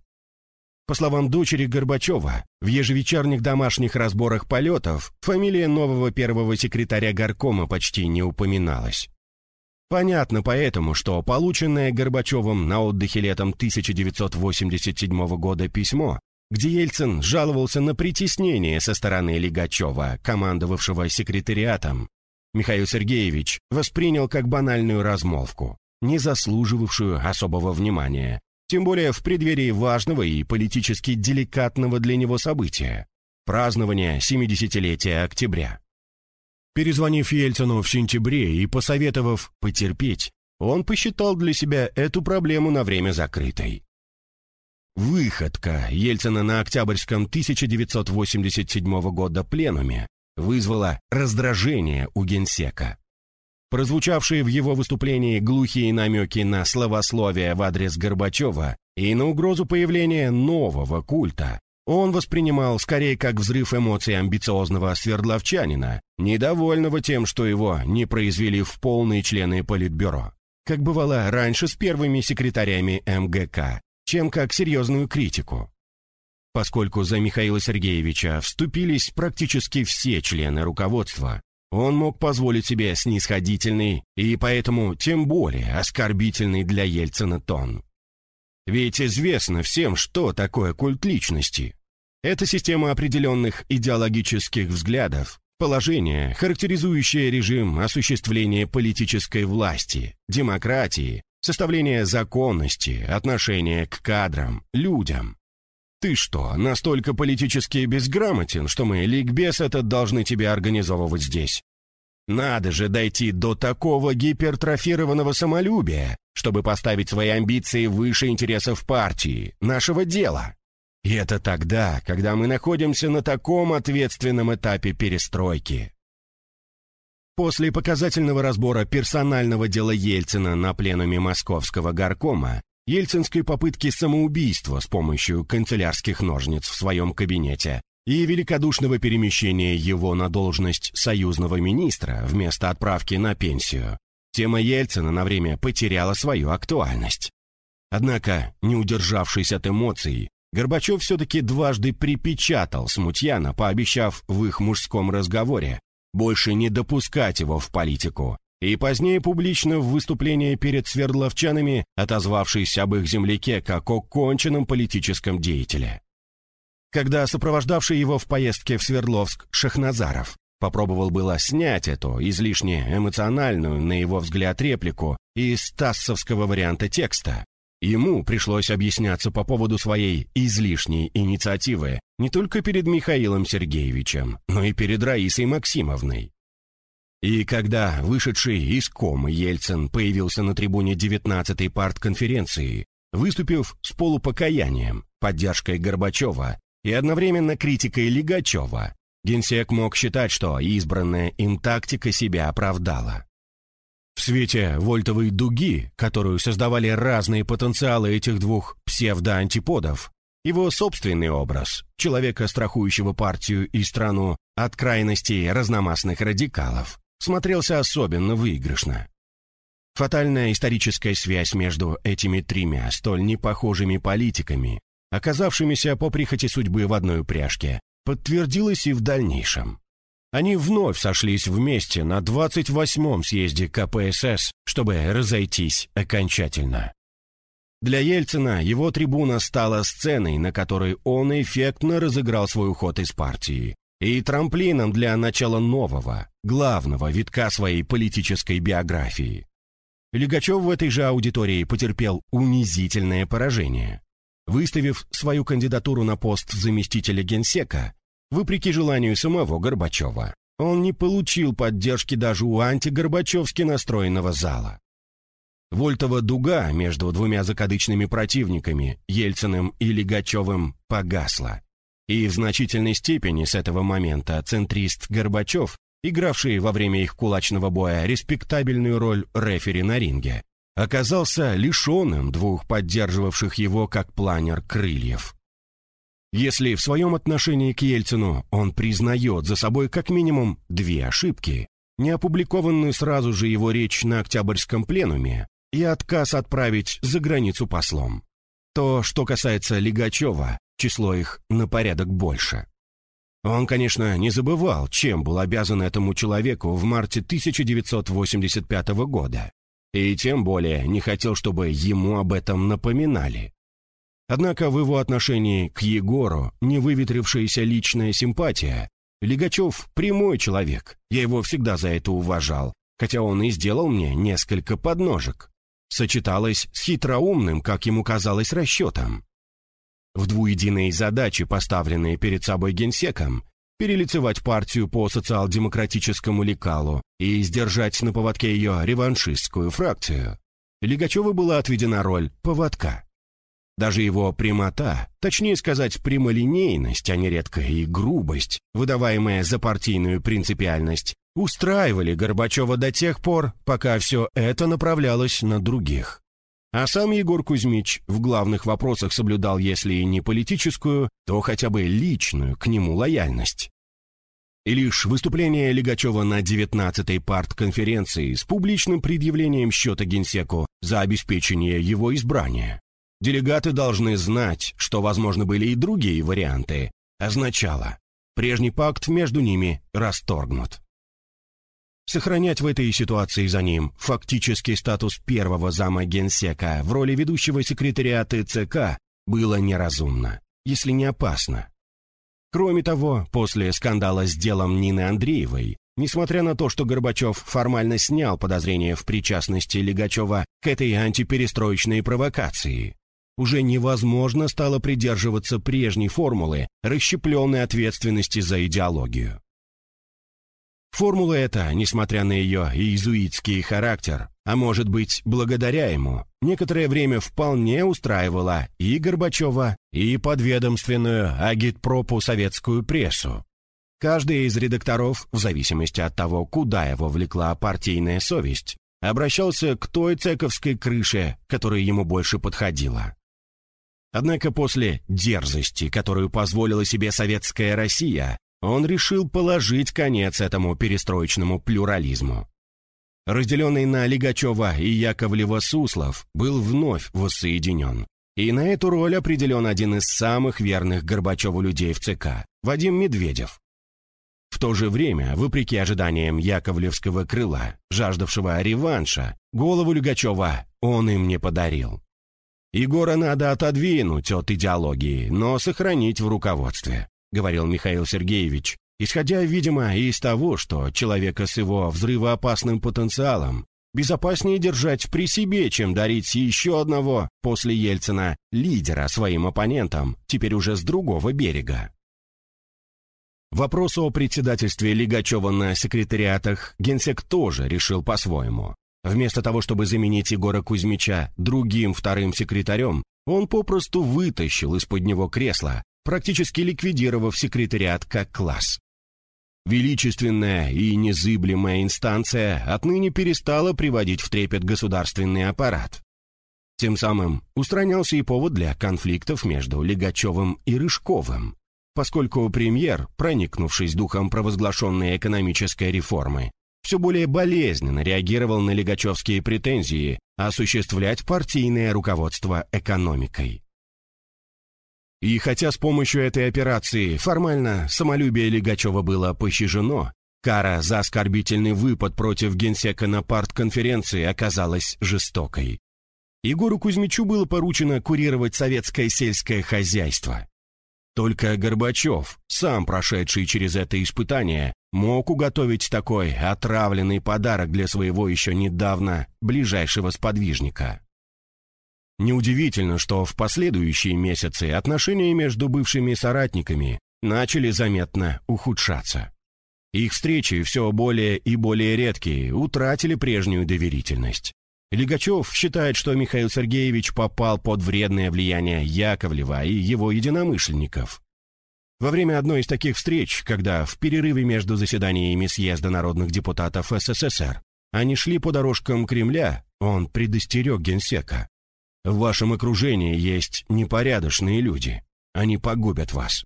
По словам дочери Горбачева, в ежевечерних домашних разборах полетов фамилия нового первого секретаря горкома почти не упоминалась. Понятно поэтому, что полученное Горбачевым на отдыхе летом 1987 года письмо где Ельцин жаловался на притеснение со стороны Лигачева, командовавшего секретариатом, Михаил Сергеевич воспринял как банальную размолвку, не заслуживавшую особого внимания, тем более в преддверии важного и политически деликатного для него события – празднования 70-летия октября. Перезвонив Ельцину в сентябре и посоветовав потерпеть, он посчитал для себя эту проблему на время закрытой. Выходка Ельцина на Октябрьском 1987 года пленуме вызвала раздражение у генсека. Прозвучавшие в его выступлении глухие намеки на словословие в адрес Горбачева и на угрозу появления нового культа он воспринимал скорее как взрыв эмоций амбициозного свердловчанина, недовольного тем, что его не произвели в полные члены Политбюро, как бывало раньше с первыми секретарями МГК, чем как серьезную критику. Поскольку за Михаила Сергеевича вступились практически все члены руководства, он мог позволить себе снисходительный и поэтому тем более оскорбительный для Ельцина тон. Ведь известно всем, что такое культ личности. Это система определенных идеологических взглядов, положение, характеризующее режим осуществления политической власти, демократии, составление законности, отношение к кадрам, людям. Ты что, настолько политически безграмотен, что мы ликбез этот должны тебе организовывать здесь? Надо же дойти до такого гипертрофированного самолюбия, чтобы поставить свои амбиции выше интересов партии, нашего дела. И это тогда, когда мы находимся на таком ответственном этапе перестройки. После показательного разбора персонального дела Ельцина на пленуме Московского горкома, ельцинской попытки самоубийства с помощью канцелярских ножниц в своем кабинете и великодушного перемещения его на должность союзного министра вместо отправки на пенсию, тема Ельцина на время потеряла свою актуальность. Однако, не удержавшись от эмоций, Горбачев все-таки дважды припечатал Смутьяна, пообещав в их мужском разговоре больше не допускать его в политику, и позднее публично в выступлении перед свердловчанами, отозвавшись об их земляке как о конченном политическом деятеле. Когда сопровождавший его в поездке в Свердловск Шахназаров попробовал было снять эту излишне эмоциональную, на его взгляд, реплику из тассовского варианта текста, Ему пришлось объясняться по поводу своей излишней инициативы не только перед Михаилом Сергеевичем, но и перед Раисой Максимовной. И когда вышедший из комы Ельцин появился на трибуне 19-й партконференции, выступив с полупокаянием, поддержкой Горбачева и одновременно критикой Лигачева, генсек мог считать, что избранная им тактика себя оправдала. В свете вольтовой дуги, которую создавали разные потенциалы этих двух псевдоантиподов, его собственный образ, человека, страхующего партию и страну от крайностей разномастных радикалов, смотрелся особенно выигрышно. Фатальная историческая связь между этими тремя столь непохожими политиками, оказавшимися по прихоти судьбы в одной упряжке, подтвердилась и в дальнейшем. Они вновь сошлись вместе на 28-м съезде КПСС, чтобы разойтись окончательно. Для Ельцина его трибуна стала сценой, на которой он эффектно разыграл свой уход из партии, и трамплином для начала нового, главного витка своей политической биографии. Легачев в этой же аудитории потерпел унизительное поражение. Выставив свою кандидатуру на пост заместителя генсека, вопреки желанию самого Горбачева. Он не получил поддержки даже у антигорбачевски настроенного зала. Вольтова дуга между двумя закадычными противниками, Ельциным и Легачевым, погасла. И в значительной степени с этого момента центрист Горбачев, игравший во время их кулачного боя респектабельную роль рефери на ринге, оказался лишенным двух поддерживавших его как планер крыльев. Если в своем отношении к Ельцину он признает за собой как минимум две ошибки, не опубликованную сразу же его речь на Октябрьском пленуме и отказ отправить за границу послом, то, что касается Лигачева, число их на порядок больше. Он, конечно, не забывал, чем был обязан этому человеку в марте 1985 года, и тем более не хотел, чтобы ему об этом напоминали. Однако в его отношении к Егору не выветрившаяся личная симпатия. Легачев прямой человек, я его всегда за это уважал, хотя он и сделал мне несколько подножек. Сочеталось с хитроумным, как ему казалось, расчетом. В двуединые задачи, поставленные перед собой генсеком, перелицевать партию по социал-демократическому лекалу и сдержать на поводке ее реваншистскую фракцию, Легачеву была отведена роль поводка. Даже его прямота, точнее сказать, прямолинейность, а нередко и грубость, выдаваемая за партийную принципиальность, устраивали Горбачева до тех пор, пока все это направлялось на других. А сам Егор Кузьмич в главных вопросах соблюдал, если и не политическую, то хотя бы личную к нему лояльность. И лишь выступление Легачева на 19-й партконференции с публичным предъявлением счета генсеку за обеспечение его избрания Делегаты должны знать, что, возможно, были и другие варианты. Означало, прежний пакт между ними расторгнут. Сохранять в этой ситуации за ним фактический статус первого зама генсека в роли ведущего секретаря ЦК было неразумно, если не опасно. Кроме того, после скандала с делом Нины Андреевой, несмотря на то, что Горбачев формально снял подозрения в причастности Лигачева к этой антиперестроечной провокации, уже невозможно стало придерживаться прежней формулы расщепленной ответственности за идеологию. Формула эта, несмотря на ее иезуитский характер, а может быть, благодаря ему, некоторое время вполне устраивала и Горбачева, и подведомственную агитпропу советскую прессу. Каждый из редакторов, в зависимости от того, куда его влекла партийная совесть, обращался к той цековской крыше, которая ему больше подходила. Однако после дерзости, которую позволила себе советская Россия, он решил положить конец этому перестроечному плюрализму. Разделенный на Лигачева и Яковлева Суслов был вновь воссоединен. И на эту роль определен один из самых верных Горбачеву людей в ЦК – Вадим Медведев. В то же время, вопреки ожиданиям Яковлевского крыла, жаждавшего реванша, голову Лигачева он им не подарил. Егора надо отодвинуть от идеологии, но сохранить в руководстве говорил Михаил Сергеевич, исходя, видимо, из того, что человека с его взрывоопасным потенциалом безопаснее держать при себе, чем дарить еще одного, после Ельцина, лидера своим оппонентам, теперь уже с другого берега. Вопрос о председательстве Лигачева на секретариатах генсек тоже решил по-своему. Вместо того, чтобы заменить Егора Кузьмича другим вторым секретарем, он попросту вытащил из-под него кресло практически ликвидировав секретариат как класс. Величественная и незыблемая инстанция отныне перестала приводить в трепет государственный аппарат. Тем самым устранялся и повод для конфликтов между Легачевым и Рыжковым, поскольку премьер, проникнувшись духом провозглашенной экономической реформы, все более болезненно реагировал на легачевские претензии осуществлять партийное руководство экономикой. И хотя с помощью этой операции формально самолюбие Лигачева было пощажено, кара за оскорбительный выпад против генсека на партконференции оказалась жестокой. Егору Кузьмичу было поручено курировать советское сельское хозяйство. Только Горбачев, сам прошедший через это испытание, мог уготовить такой отравленный подарок для своего еще недавно ближайшего сподвижника. Неудивительно, что в последующие месяцы отношения между бывшими соратниками начали заметно ухудшаться. Их встречи, все более и более редкие, утратили прежнюю доверительность. Лигачев считает, что Михаил Сергеевич попал под вредное влияние Яковлева и его единомышленников. Во время одной из таких встреч, когда в перерыве между заседаниями съезда народных депутатов СССР они шли по дорожкам Кремля, он предостерег генсека. В вашем окружении есть непорядочные люди. Они погубят вас.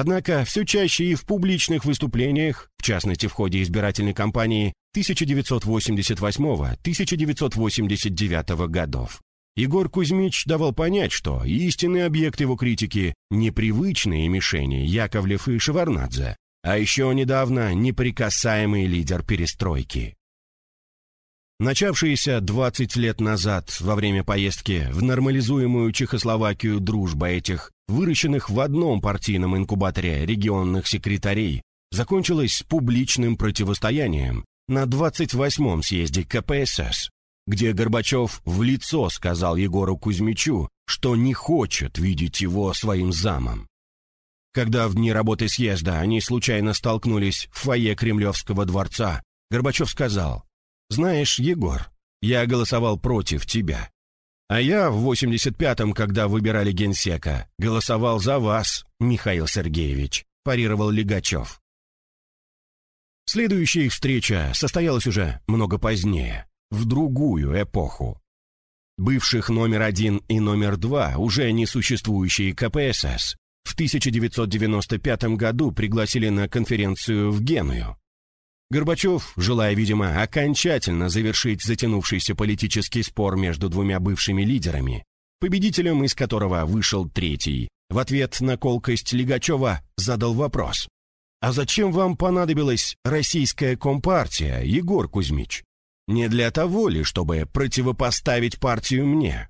Однако все чаще и в публичных выступлениях, в частности в ходе избирательной кампании 1988-1989 годов, Егор Кузьмич давал понять, что истинный объект его критики – непривычные мишени Яковлев и Шеварнадзе, а еще недавно неприкасаемый лидер перестройки. Начавшаяся 20 лет назад во время поездки в нормализуемую Чехословакию дружба этих, выращенных в одном партийном инкубаторе регионных секретарей, закончилась публичным противостоянием на 28-м съезде КПСС, где Горбачев в лицо сказал Егору Кузьмичу, что не хочет видеть его своим замом. Когда в дни работы съезда они случайно столкнулись в фойе Кремлевского дворца, Горбачев сказал – знаешь, Егор, я голосовал против тебя. А я в 85-м, когда выбирали генсека, голосовал за вас, Михаил Сергеевич, парировал Легачев. Следующая их встреча состоялась уже много позднее, в другую эпоху. Бывших номер один и номер два, уже не существующие КПСС, в 1995 году пригласили на конференцию в Геную. Горбачев, желая, видимо, окончательно завершить затянувшийся политический спор между двумя бывшими лидерами, победителем из которого вышел третий, в ответ на колкость Лигачева задал вопрос. «А зачем вам понадобилась российская компартия, Егор Кузьмич? Не для того ли, чтобы противопоставить партию мне?»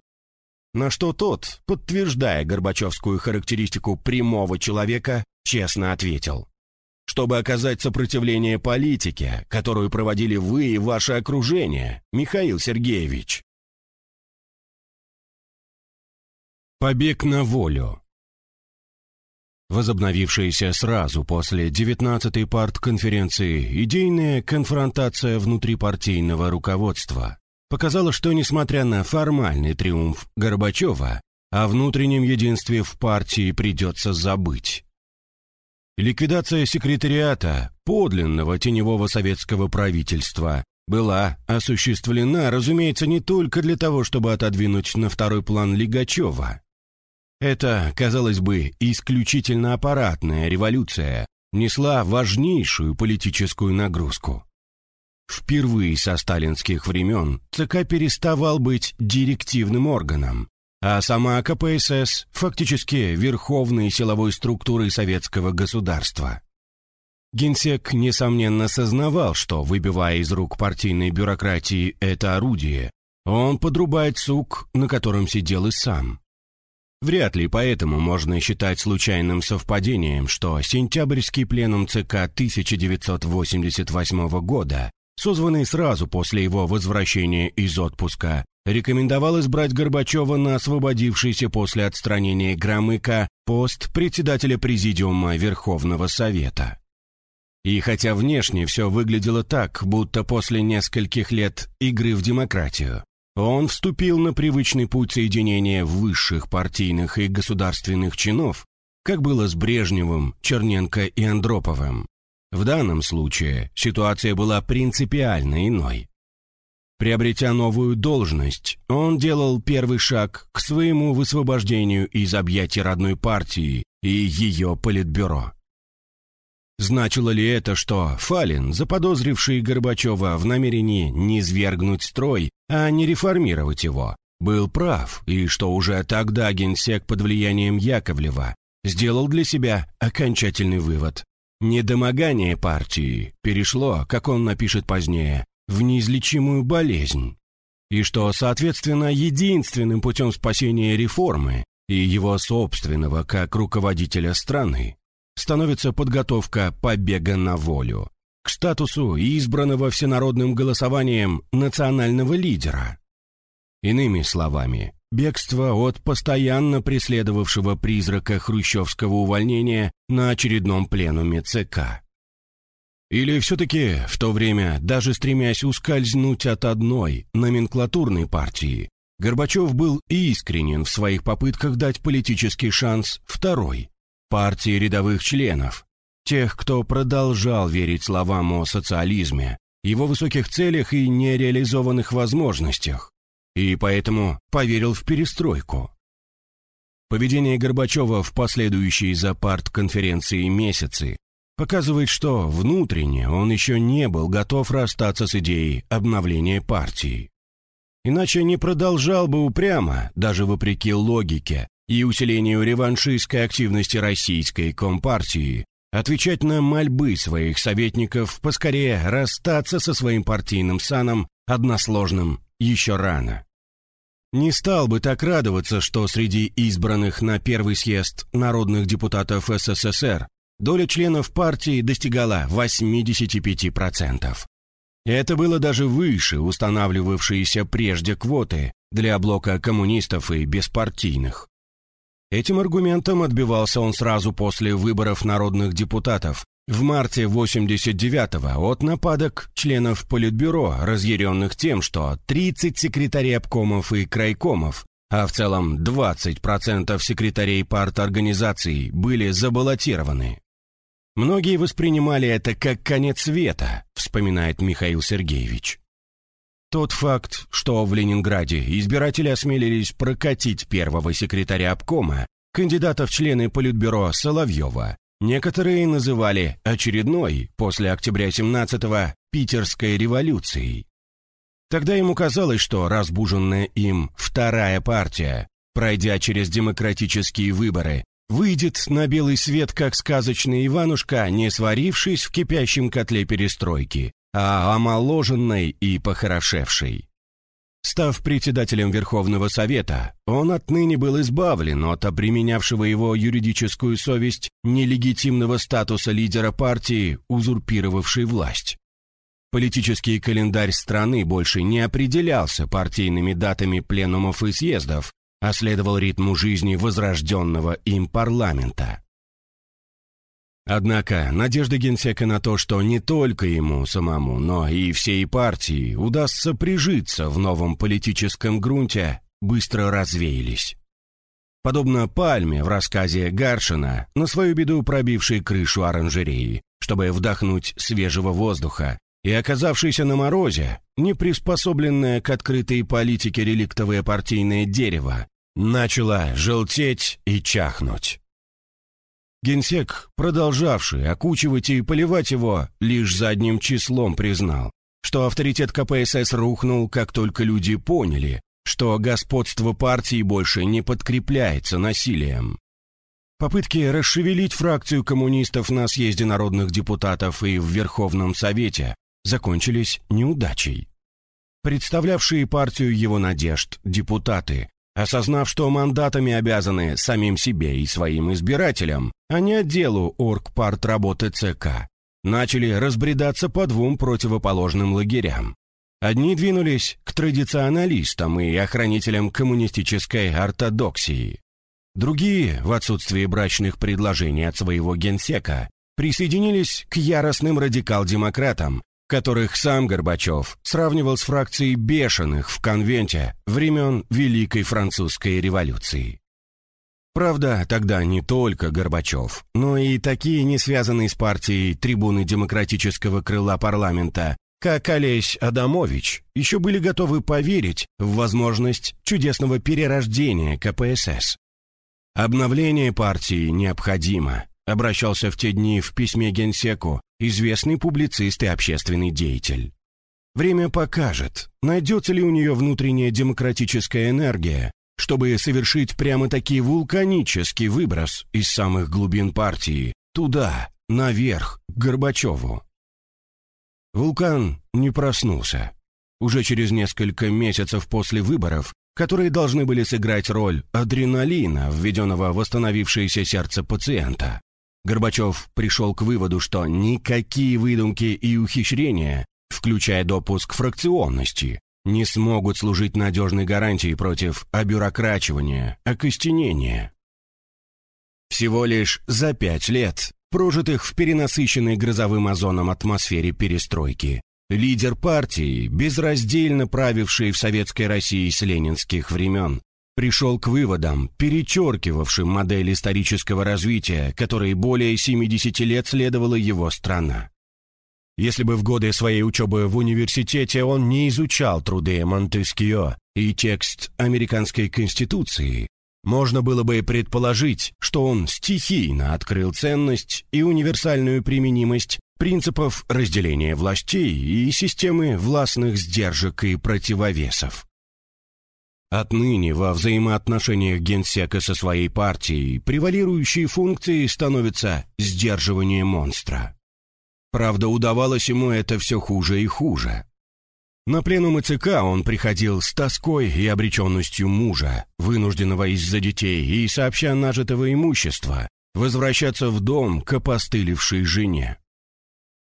На что тот, подтверждая Горбачевскую характеристику прямого человека, честно ответил. «Чтобы оказать сопротивление политике, которую проводили вы и ваше окружение, Михаил Сергеевич». Побег на волю Возобновившаяся сразу после 19-й партконференции идейная конфронтация внутрипартийного руководства показала, что, несмотря на формальный триумф Горбачева, о внутреннем единстве в партии придется забыть. Ликвидация секретариата, подлинного теневого советского правительства, была осуществлена, разумеется, не только для того, чтобы отодвинуть на второй план Лигачева. Это, казалось бы, исключительно аппаратная революция несла важнейшую политическую нагрузку. Впервые со сталинских времен ЦК переставал быть директивным органом, а сама КПСС фактически верховной силовой структурой советского государства. Генсек, несомненно, сознавал, что, выбивая из рук партийной бюрократии это орудие, он подрубает сук, на котором сидел и сам. Вряд ли поэтому можно считать случайным совпадением, что сентябрьский пленум ЦК 1988 года, созванный сразу после его возвращения из отпуска, рекомендовал избрать Горбачева на освободившийся после отстранения Громыка пост председателя Президиума Верховного Совета. И хотя внешне все выглядело так, будто после нескольких лет игры в демократию, он вступил на привычный путь соединения высших партийных и государственных чинов, как было с Брежневым, Черненко и Андроповым. В данном случае ситуация была принципиально иной. Приобретя новую должность, он делал первый шаг к своему высвобождению из объятий родной партии и ее политбюро. Значило ли это, что Фалин, заподозривший Горбачева в намерении не свергнуть строй, а не реформировать его, был прав, и что уже тогда генсек под влиянием Яковлева сделал для себя окончательный вывод. Недомогание партии перешло, как он напишет позднее, в неизлечимую болезнь. И что, соответственно, единственным путем спасения реформы и его собственного как руководителя страны становится подготовка побега на волю к статусу избранного всенародным голосованием национального лидера. Иными словами, бегство от постоянно преследовавшего призрака хрущевского увольнения на очередном пленуме ЦК. Или все-таки в то время, даже стремясь ускользнуть от одной номенклатурной партии, Горбачев был искренен в своих попытках дать политический шанс второй, партии рядовых членов, тех, кто продолжал верить словам о социализме, его высоких целях и нереализованных возможностях, и поэтому поверил в перестройку. Поведение Горбачева в последующие за парт-конференции месяцы показывает, что внутренне он еще не был готов расстаться с идеей обновления партии. Иначе не продолжал бы упрямо, даже вопреки логике, и усилению реваншистской активности российской компартии, отвечать на мольбы своих советников поскорее расстаться со своим партийным саном односложным еще рано. Не стал бы так радоваться, что среди избранных на первый съезд народных депутатов СССР доля членов партии достигала 85%. Это было даже выше устанавливавшейся прежде квоты для блока коммунистов и беспартийных. Этим аргументом отбивался он сразу после выборов народных депутатов в марте 89-го от нападок членов Политбюро, разъяренных тем, что 30 секретарей обкомов и крайкомов, а в целом 20% секретарей парторганизаций были забаллотированы. Многие воспринимали это как конец света, вспоминает Михаил Сергеевич. Тот факт, что в Ленинграде избиратели осмелились прокатить первого секретаря обкома, кандидата в члены Политбюро Соловьева, некоторые называли очередной после октября 17-го Питерской революцией. Тогда ему казалось, что разбуженная им вторая партия, пройдя через демократические выборы, выйдет на белый свет, как сказочный Иванушка, не сварившись в кипящем котле перестройки, а омоложенной и похорошевшей. Став председателем Верховного Совета, он отныне был избавлен от обременявшего его юридическую совесть нелегитимного статуса лидера партии, узурпировавшей власть. Политический календарь страны больше не определялся партийными датами пленумов и съездов, а следовал ритму жизни возрожденного им парламента. Однако надежды генсека на то, что не только ему самому, но и всей партии удастся прижиться в новом политическом грунте, быстро развеялись. Подобно пальме в рассказе Гаршина, на свою беду пробившей крышу оранжереи, чтобы вдохнуть свежего воздуха, и оказавшейся на морозе, не приспособленное к открытой политике реликтовое партийное дерево, начало желтеть и чахнуть. Генсек, продолжавший окучивать и поливать его, лишь задним числом признал, что авторитет КПСС рухнул, как только люди поняли, что господство партии больше не подкрепляется насилием. Попытки расшевелить фракцию коммунистов на съезде народных депутатов и в Верховном Совете закончились неудачей. Представлявшие партию его надежд депутаты Осознав, что мандатами обязаны самим себе и своим избирателям, а не отделу оргпарт работы ЦК, начали разбредаться по двум противоположным лагерям. Одни двинулись к традиционалистам и охранителям коммунистической ортодоксии. Другие, в отсутствии брачных предложений от своего генсека, присоединились к яростным радикал-демократам, которых сам Горбачев сравнивал с фракцией бешеных в конвенте времен Великой Французской революции. Правда, тогда не только Горбачев, но и такие не связанные с партией трибуны демократического крыла парламента, как Олесь Адамович, еще были готовы поверить в возможность чудесного перерождения КПСС. Обновление партии необходимо, обращался в те дни в письме Генсеку известный публицист и общественный деятель. Время покажет, найдется ли у нее внутренняя демократическая энергия, чтобы совершить прямо-таки вулканический выброс из самых глубин партии, туда, наверх, к Горбачеву. Вулкан не проснулся. Уже через несколько месяцев после выборов, которые должны были сыграть роль адреналина, введенного в восстановившееся сердце пациента, Горбачев пришел к выводу, что никакие выдумки и ухищрения, включая допуск фракционности, не смогут служить надежной гарантией против обюрокрачивания, окостенения. Всего лишь за пять лет, прожитых в перенасыщенной грозовым озоном атмосфере перестройки, лидер партии, безраздельно правивший в Советской России с ленинских времен, пришел к выводам, перечеркивавшим модель исторического развития, которой более 70 лет следовала его страна. Если бы в годы своей учебы в университете он не изучал труды Монтескио и текст американской конституции, можно было бы предположить, что он стихийно открыл ценность и универсальную применимость принципов разделения властей и системы властных сдержек и противовесов. Отныне во взаимоотношениях генсека со своей партией превалирующей функцией становится сдерживание монстра. Правда, удавалось ему это все хуже и хуже. На пленумы ЦК он приходил с тоской и обреченностью мужа, вынужденного из-за детей и сообща нажитого имущества, возвращаться в дом к опостылевшей жене.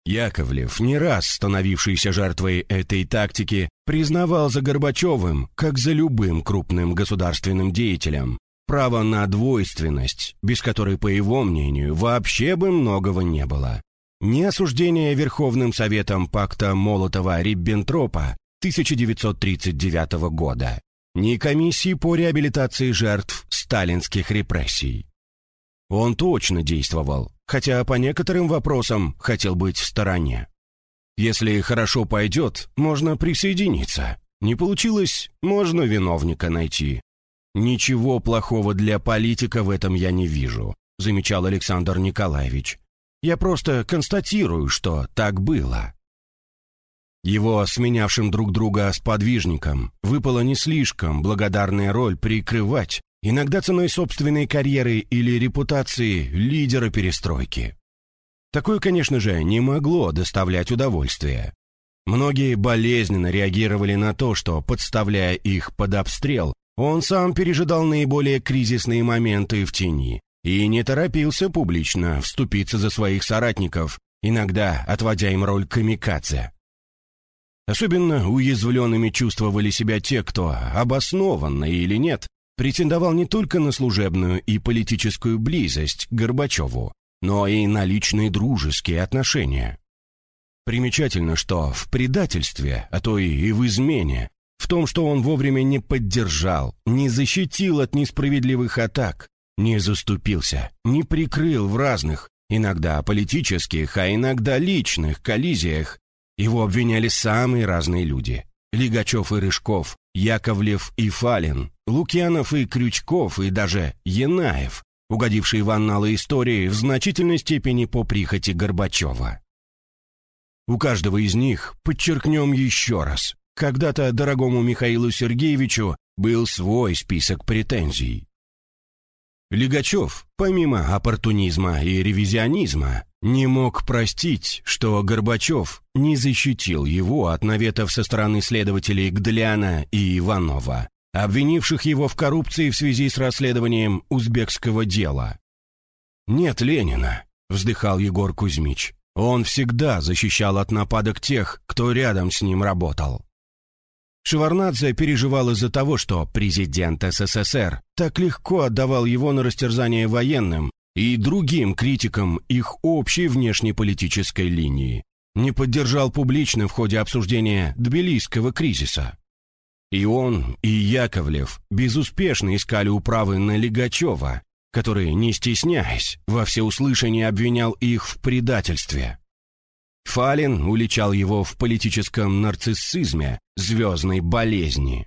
Яковлев, не раз становившийся жертвой этой тактики, признавал за Горбачевым, как за любым крупным государственным деятелем, право на двойственность, без которой, по его мнению, вообще бы многого не было. Ни осуждение Верховным Советом пакта Молотова-Риббентропа 1939 года, ни комиссии по реабилитации жертв сталинских репрессий. Он точно действовал, хотя по некоторым вопросам хотел быть в стороне. Если хорошо пойдет, можно присоединиться. Не получилось, можно виновника найти. Ничего плохого для политика в этом я не вижу, замечал Александр Николаевич. Я просто констатирую, что так было. Его, сменявшим друг друга сподвижником, выпала не слишком благодарная роль прикрывать иногда ценой собственной карьеры или репутации лидера перестройки. Такое, конечно же, не могло доставлять удовольствие. Многие болезненно реагировали на то, что, подставляя их под обстрел, он сам пережидал наиболее кризисные моменты в тени и не торопился публично вступиться за своих соратников, иногда отводя им роль камикадзе. Особенно уязвленными чувствовали себя те, кто, обоснованно или нет, претендовал не только на служебную и политическую близость Горбачеву, но и на личные дружеские отношения. Примечательно, что в предательстве, а то и в измене, в том, что он вовремя не поддержал, не защитил от несправедливых атак, не заступился, не прикрыл в разных, иногда политических, а иногда личных коллизиях, его обвиняли самые разные люди. Лигачев и Рыжков, Яковлев и Фалин, Лукьянов и Крючков и даже Янаев, угодившие в анналы истории в значительной степени по прихоти Горбачева. У каждого из них, подчеркнем еще раз, когда-то дорогому Михаилу Сергеевичу был свой список претензий. Лигачев, помимо оппортунизма и ревизионизма, не мог простить, что Горбачев не защитил его от наветов со стороны следователей Гдляна и Иванова, обвинивших его в коррупции в связи с расследованием узбекского дела. «Нет Ленина», — вздыхал Егор Кузьмич. «Он всегда защищал от нападок тех, кто рядом с ним работал». Шеварнадзе переживал из-за того, что президент СССР так легко отдавал его на растерзание военным и другим критикам их общей внешнеполитической линии, не поддержал публично в ходе обсуждения Тбилисского кризиса. И он, и Яковлев безуспешно искали управы на Легачева, который, не стесняясь, во всеуслышание обвинял их в предательстве. Фалин уличал его в политическом нарциссизме, звездной болезни.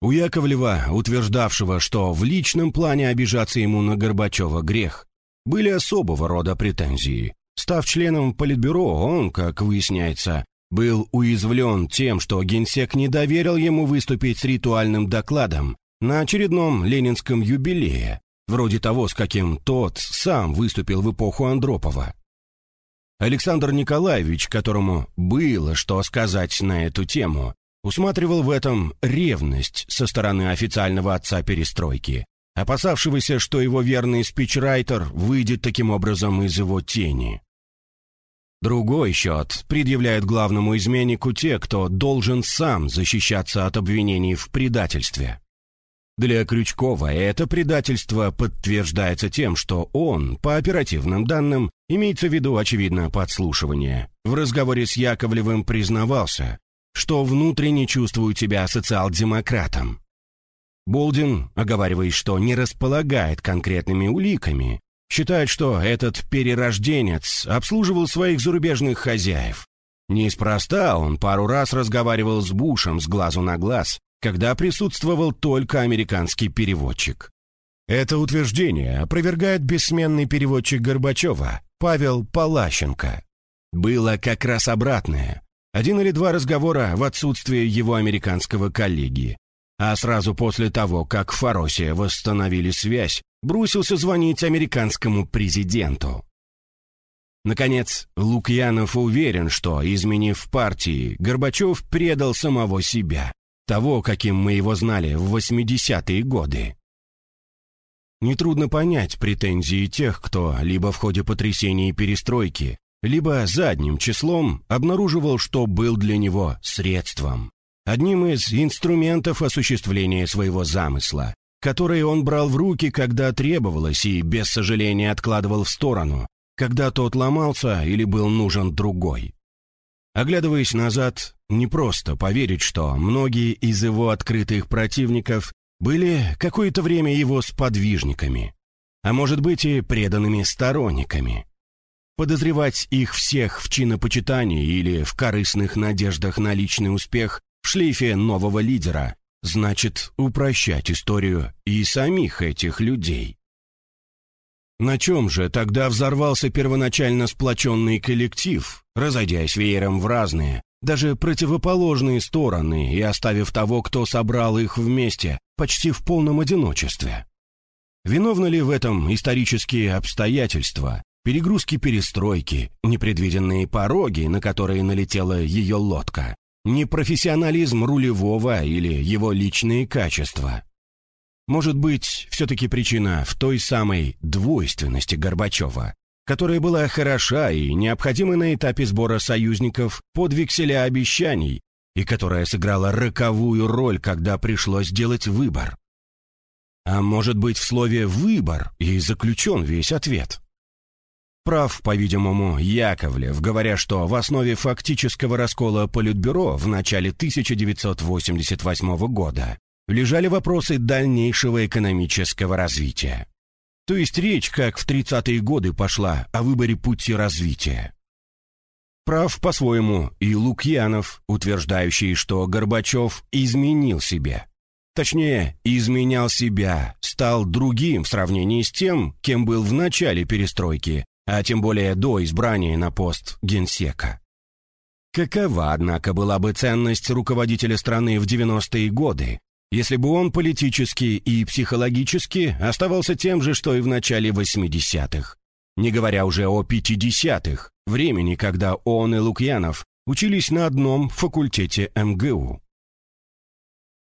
У Яковлева, утверждавшего, что в личном плане обижаться ему на Горбачева грех, были особого рода претензии. Став членом Политбюро, он, как выясняется, был уязвлен тем, что генсек не доверил ему выступить с ритуальным докладом на очередном ленинском юбилее, вроде того, с каким тот сам выступил в эпоху Андропова. Александр Николаевич, которому было что сказать на эту тему, усматривал в этом ревность со стороны официального отца перестройки, опасавшегося, что его верный спичрайтер выйдет таким образом из его тени. Другой счет предъявляет главному изменнику те, кто должен сам защищаться от обвинений в предательстве. Для Крючкова это предательство подтверждается тем, что он, по оперативным данным, имеется в виду, очевидно, подслушивание, в разговоре с Яковлевым признавался, что внутренне чувствует себя социал-демократом. Болдин, оговариваясь, что не располагает конкретными уликами, считает, что этот перерожденец обслуживал своих зарубежных хозяев. Неспроста он пару раз разговаривал с Бушем с глазу на глаз, когда присутствовал только американский переводчик. Это утверждение опровергает бессменный переводчик Горбачева Павел Палащенко. Было как раз обратное. Один или два разговора в отсутствие его американского коллеги. А сразу после того, как в Фаросе восстановили связь, бросился звонить американскому президенту. Наконец, Лукьянов уверен, что, изменив партии, Горбачев предал самого себя того, каким мы его знали в 80-е годы. Нетрудно понять претензии тех, кто либо в ходе потрясений и перестройки, либо задним числом обнаруживал, что был для него средством, одним из инструментов осуществления своего замысла, который он брал в руки, когда требовалось, и без сожаления откладывал в сторону, когда тот ломался или был нужен другой. Оглядываясь назад, непросто поверить, что многие из его открытых противников были какое-то время его сподвижниками, а может быть и преданными сторонниками. Подозревать их всех в чинопочитании или в корыстных надеждах на личный успех в шлейфе нового лидера значит упрощать историю и самих этих людей. На чем же тогда взорвался первоначально сплоченный коллектив, разойдясь веером в разные, даже противоположные стороны и оставив того, кто собрал их вместе, почти в полном одиночестве? Виновны ли в этом исторические обстоятельства, перегрузки перестройки, непредвиденные пороги, на которые налетела ее лодка, непрофессионализм рулевого или его личные качества. Может быть, все-таки причина в той самой двойственности Горбачева, которая была хороша и необходима на этапе сбора союзников под векселя обещаний и которая сыграла роковую роль, когда пришлось делать выбор. А может быть, в слове «выбор» и заключен весь ответ. Прав, по-видимому, Яковлев, говоря, что в основе фактического раскола Политбюро в начале 1988 года лежали вопросы дальнейшего экономического развития. То есть речь, как в 30-е годы пошла, о выборе пути развития. Прав по-своему и Лукьянов, утверждающий, что Горбачев изменил себя. Точнее, изменял себя, стал другим в сравнении с тем, кем был в начале перестройки, а тем более до избрания на пост генсека. Какова, однако, была бы ценность руководителя страны в 90-е годы, если бы он политически и психологически оставался тем же, что и в начале 80-х, не говоря уже о 50-х, времени, когда он и Лукьянов учились на одном факультете МГУ.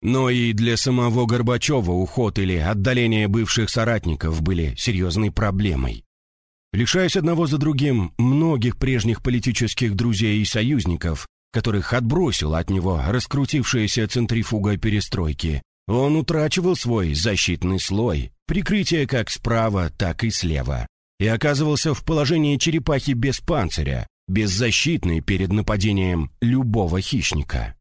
Но и для самого Горбачева уход или отдаление бывших соратников были серьезной проблемой. Лишаясь одного за другим многих прежних политических друзей и союзников, которых отбросил от него раскрутившаяся центрифуга перестройки, он утрачивал свой защитный слой, прикрытие как справа, так и слева, и оказывался в положении черепахи без панциря, беззащитной перед нападением любого хищника.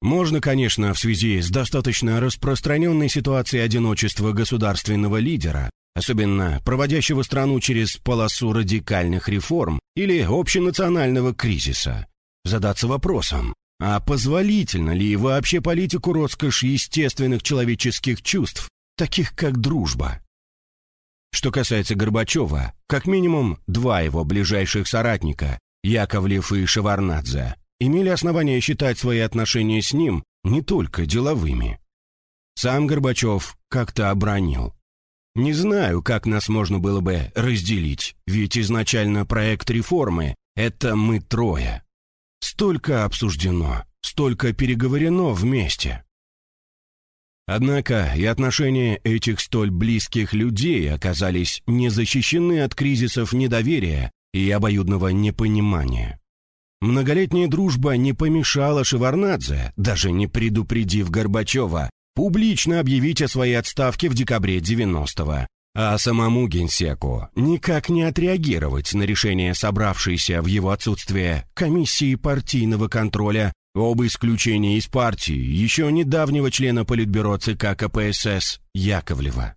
Можно, конечно, в связи с достаточно распространенной ситуацией одиночества государственного лидера, особенно проводящего страну через полосу радикальных реформ или общенационального кризиса, задаться вопросом, а позволительно ли вообще политику роскошь естественных человеческих чувств, таких как дружба? Что касается Горбачева, как минимум два его ближайших соратника, Яковлев и Шеварнадзе, имели основания считать свои отношения с ним не только деловыми. Сам Горбачев как-то обронил. «Не знаю, как нас можно было бы разделить, ведь изначально проект реформы — это мы трое. Столько обсуждено, столько переговорено вместе. Однако и отношения этих столь близких людей оказались не защищены от кризисов недоверия и обоюдного непонимания. Многолетняя дружба не помешала Шеварнадзе, даже не предупредив Горбачева, публично объявить о своей отставке в декабре 90-го, а самому генсеку никак не отреагировать на решение собравшейся в его отсутствие комиссии партийного контроля об исключении из партии еще недавнего члена Политбюро ЦК КПСС Яковлева.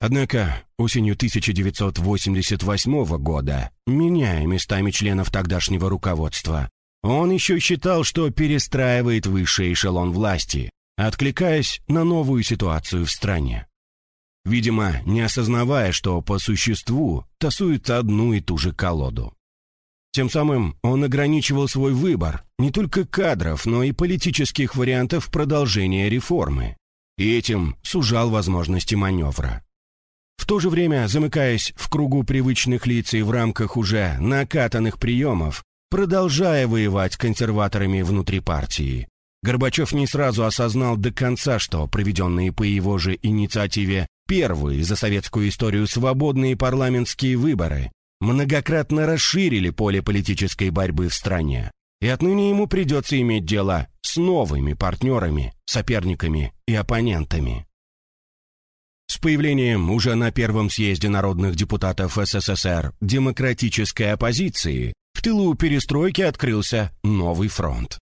Однако осенью 1988 года, меняя местами членов тогдашнего руководства, он еще считал, что перестраивает высший эшелон власти, откликаясь на новую ситуацию в стране видимо, не осознавая, что по существу тасует одну и ту же колоду. Тем самым он ограничивал свой выбор не только кадров, но и политических вариантов продолжения реформы, и этим сужал возможности маневра. В то же время, замыкаясь в кругу привычных лиц и в рамках уже накатанных приемов, продолжая воевать консерваторами внутри партии, Горбачев не сразу осознал до конца, что проведенные по его же инициативе первые за советскую историю свободные парламентские выборы многократно расширили поле политической борьбы в стране, и отныне ему придется иметь дело с новыми партнерами, соперниками и оппонентами. С появлением уже на первом съезде народных депутатов СССР демократической оппозиции в тылу перестройки открылся новый фронт.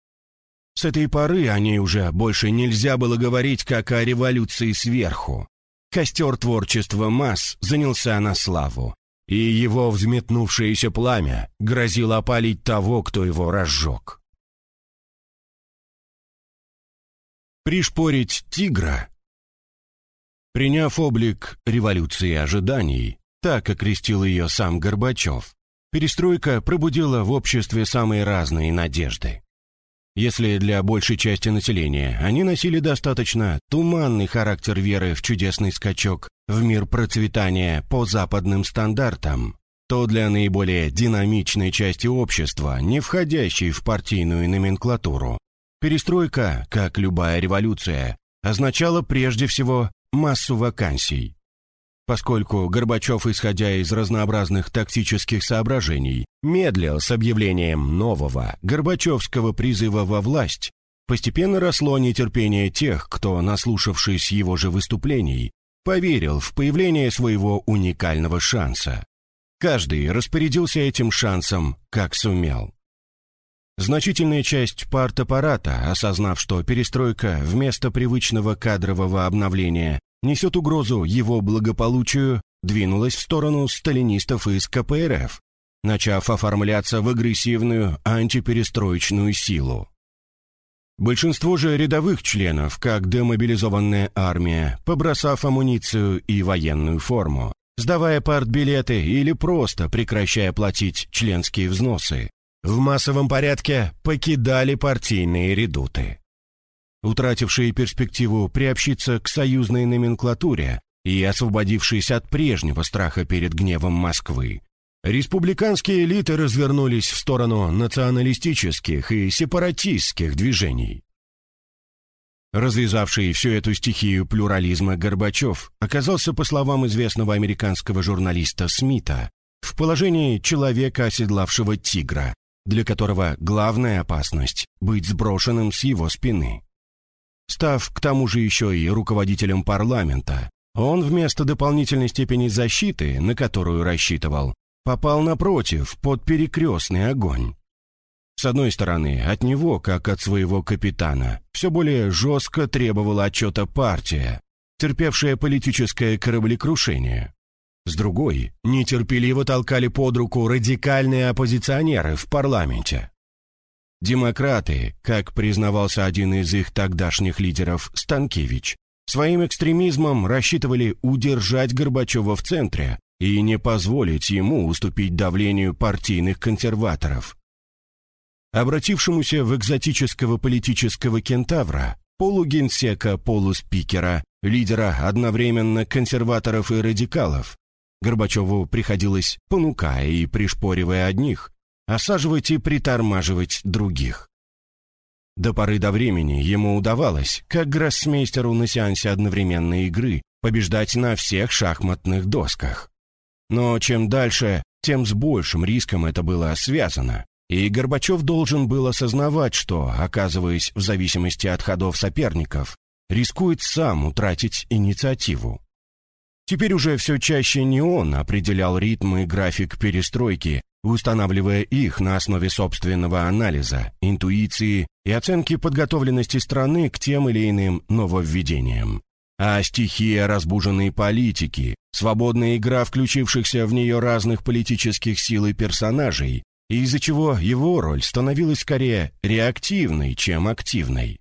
С этой поры о ней уже больше нельзя было говорить как о революции сверху. Костер творчества масс занялся на славу, и его взметнувшееся пламя грозило опалить того, кто его разжег. Пришпорить тигра Приняв облик революции ожиданий, так окрестил ее сам Горбачев, перестройка пробудила в обществе самые разные надежды. Если для большей части населения они носили достаточно туманный характер веры в чудесный скачок в мир процветания по западным стандартам, то для наиболее динамичной части общества, не входящей в партийную номенклатуру, перестройка, как любая революция, означала прежде всего массу вакансий. Поскольку Горбачев, исходя из разнообразных тактических соображений, медлил с объявлением нового Горбачевского призыва во власть, постепенно росло нетерпение тех, кто, наслушавшись его же выступлений, поверил в появление своего уникального шанса. Каждый распорядился этим шансом, как сумел. Значительная часть партаппарата, осознав, что перестройка вместо привычного кадрового обновления несет угрозу его благополучию, двинулась в сторону сталинистов из КПРФ, начав оформляться в агрессивную антиперестроечную силу. Большинство же рядовых членов, как демобилизованная армия, побросав амуницию и военную форму, сдавая партбилеты или просто прекращая платить членские взносы, в массовом порядке покидали партийные редуты утратившие перспективу приобщиться к союзной номенклатуре и освободившись от прежнего страха перед гневом Москвы, республиканские элиты развернулись в сторону националистических и сепаратистских движений. Развязавший всю эту стихию плюрализма Горбачев оказался, по словам известного американского журналиста Смита, в положении человека, оседлавшего тигра, для которого главная опасность — быть сброшенным с его спины. Став к тому же еще и руководителем парламента, он вместо дополнительной степени защиты, на которую рассчитывал, попал напротив под перекрестный огонь. С одной стороны, от него, как от своего капитана, все более жестко требовала отчета партия, терпевшая политическое кораблекрушение. С другой, нетерпеливо толкали под руку радикальные оппозиционеры в парламенте. Демократы, как признавался один из их тогдашних лидеров Станкевич, своим экстремизмом рассчитывали удержать Горбачева в центре и не позволить ему уступить давлению партийных консерваторов. Обратившемуся в экзотического политического кентавра, полугенсека, полуспикера, лидера одновременно консерваторов и радикалов, Горбачеву приходилось, понукая и пришпоривая одних, осаживать и притормаживать других. До поры до времени ему удавалось, как гроссмейстеру на сеансе одновременной игры, побеждать на всех шахматных досках. Но чем дальше, тем с большим риском это было связано, и Горбачев должен был осознавать, что, оказываясь в зависимости от ходов соперников, рискует сам утратить инициативу. Теперь уже все чаще не он определял ритм и график перестройки, устанавливая их на основе собственного анализа, интуиции и оценки подготовленности страны к тем или иным нововведениям. А стихия разбуженной политики, свободная игра включившихся в нее разных политических сил и персонажей, из-за чего его роль становилась скорее реактивной, чем активной.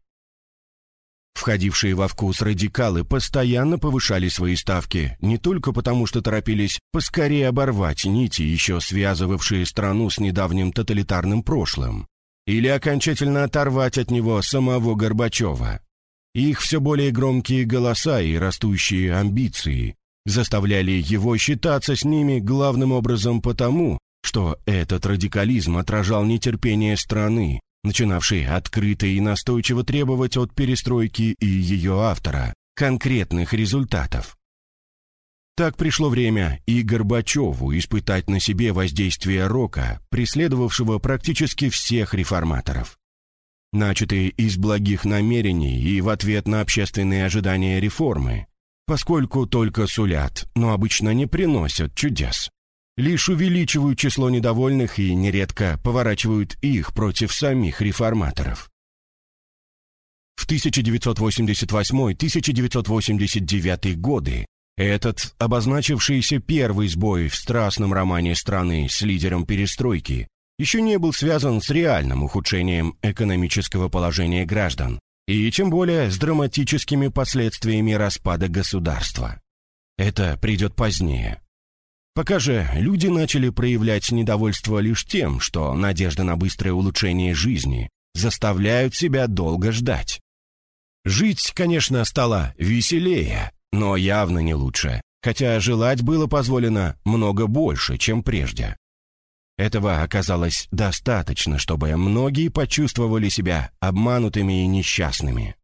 Входившие во вкус радикалы постоянно повышали свои ставки, не только потому, что торопились поскорее оборвать нити, еще связывавшие страну с недавним тоталитарным прошлым, или окончательно оторвать от него самого Горбачева. Их все более громкие голоса и растущие амбиции заставляли его считаться с ними главным образом потому, что этот радикализм отражал нетерпение страны, начинавший открыто и настойчиво требовать от перестройки и ее автора конкретных результатов. Так пришло время и Горбачеву испытать на себе воздействие рока, преследовавшего практически всех реформаторов. Начатые из благих намерений и в ответ на общественные ожидания реформы, поскольку только сулят, но обычно не приносят чудес лишь увеличивают число недовольных и нередко поворачивают их против самих реформаторов. В 1988-1989 годы этот обозначившийся первый сбой в страстном романе страны с лидером перестройки еще не был связан с реальным ухудшением экономического положения граждан и тем более с драматическими последствиями распада государства. Это придет позднее, Пока же люди начали проявлять недовольство лишь тем, что надежда на быстрое улучшение жизни, заставляют себя долго ждать. Жить, конечно, стало веселее, но явно не лучше, хотя желать было позволено много больше, чем прежде. Этого оказалось достаточно, чтобы многие почувствовали себя обманутыми и несчастными.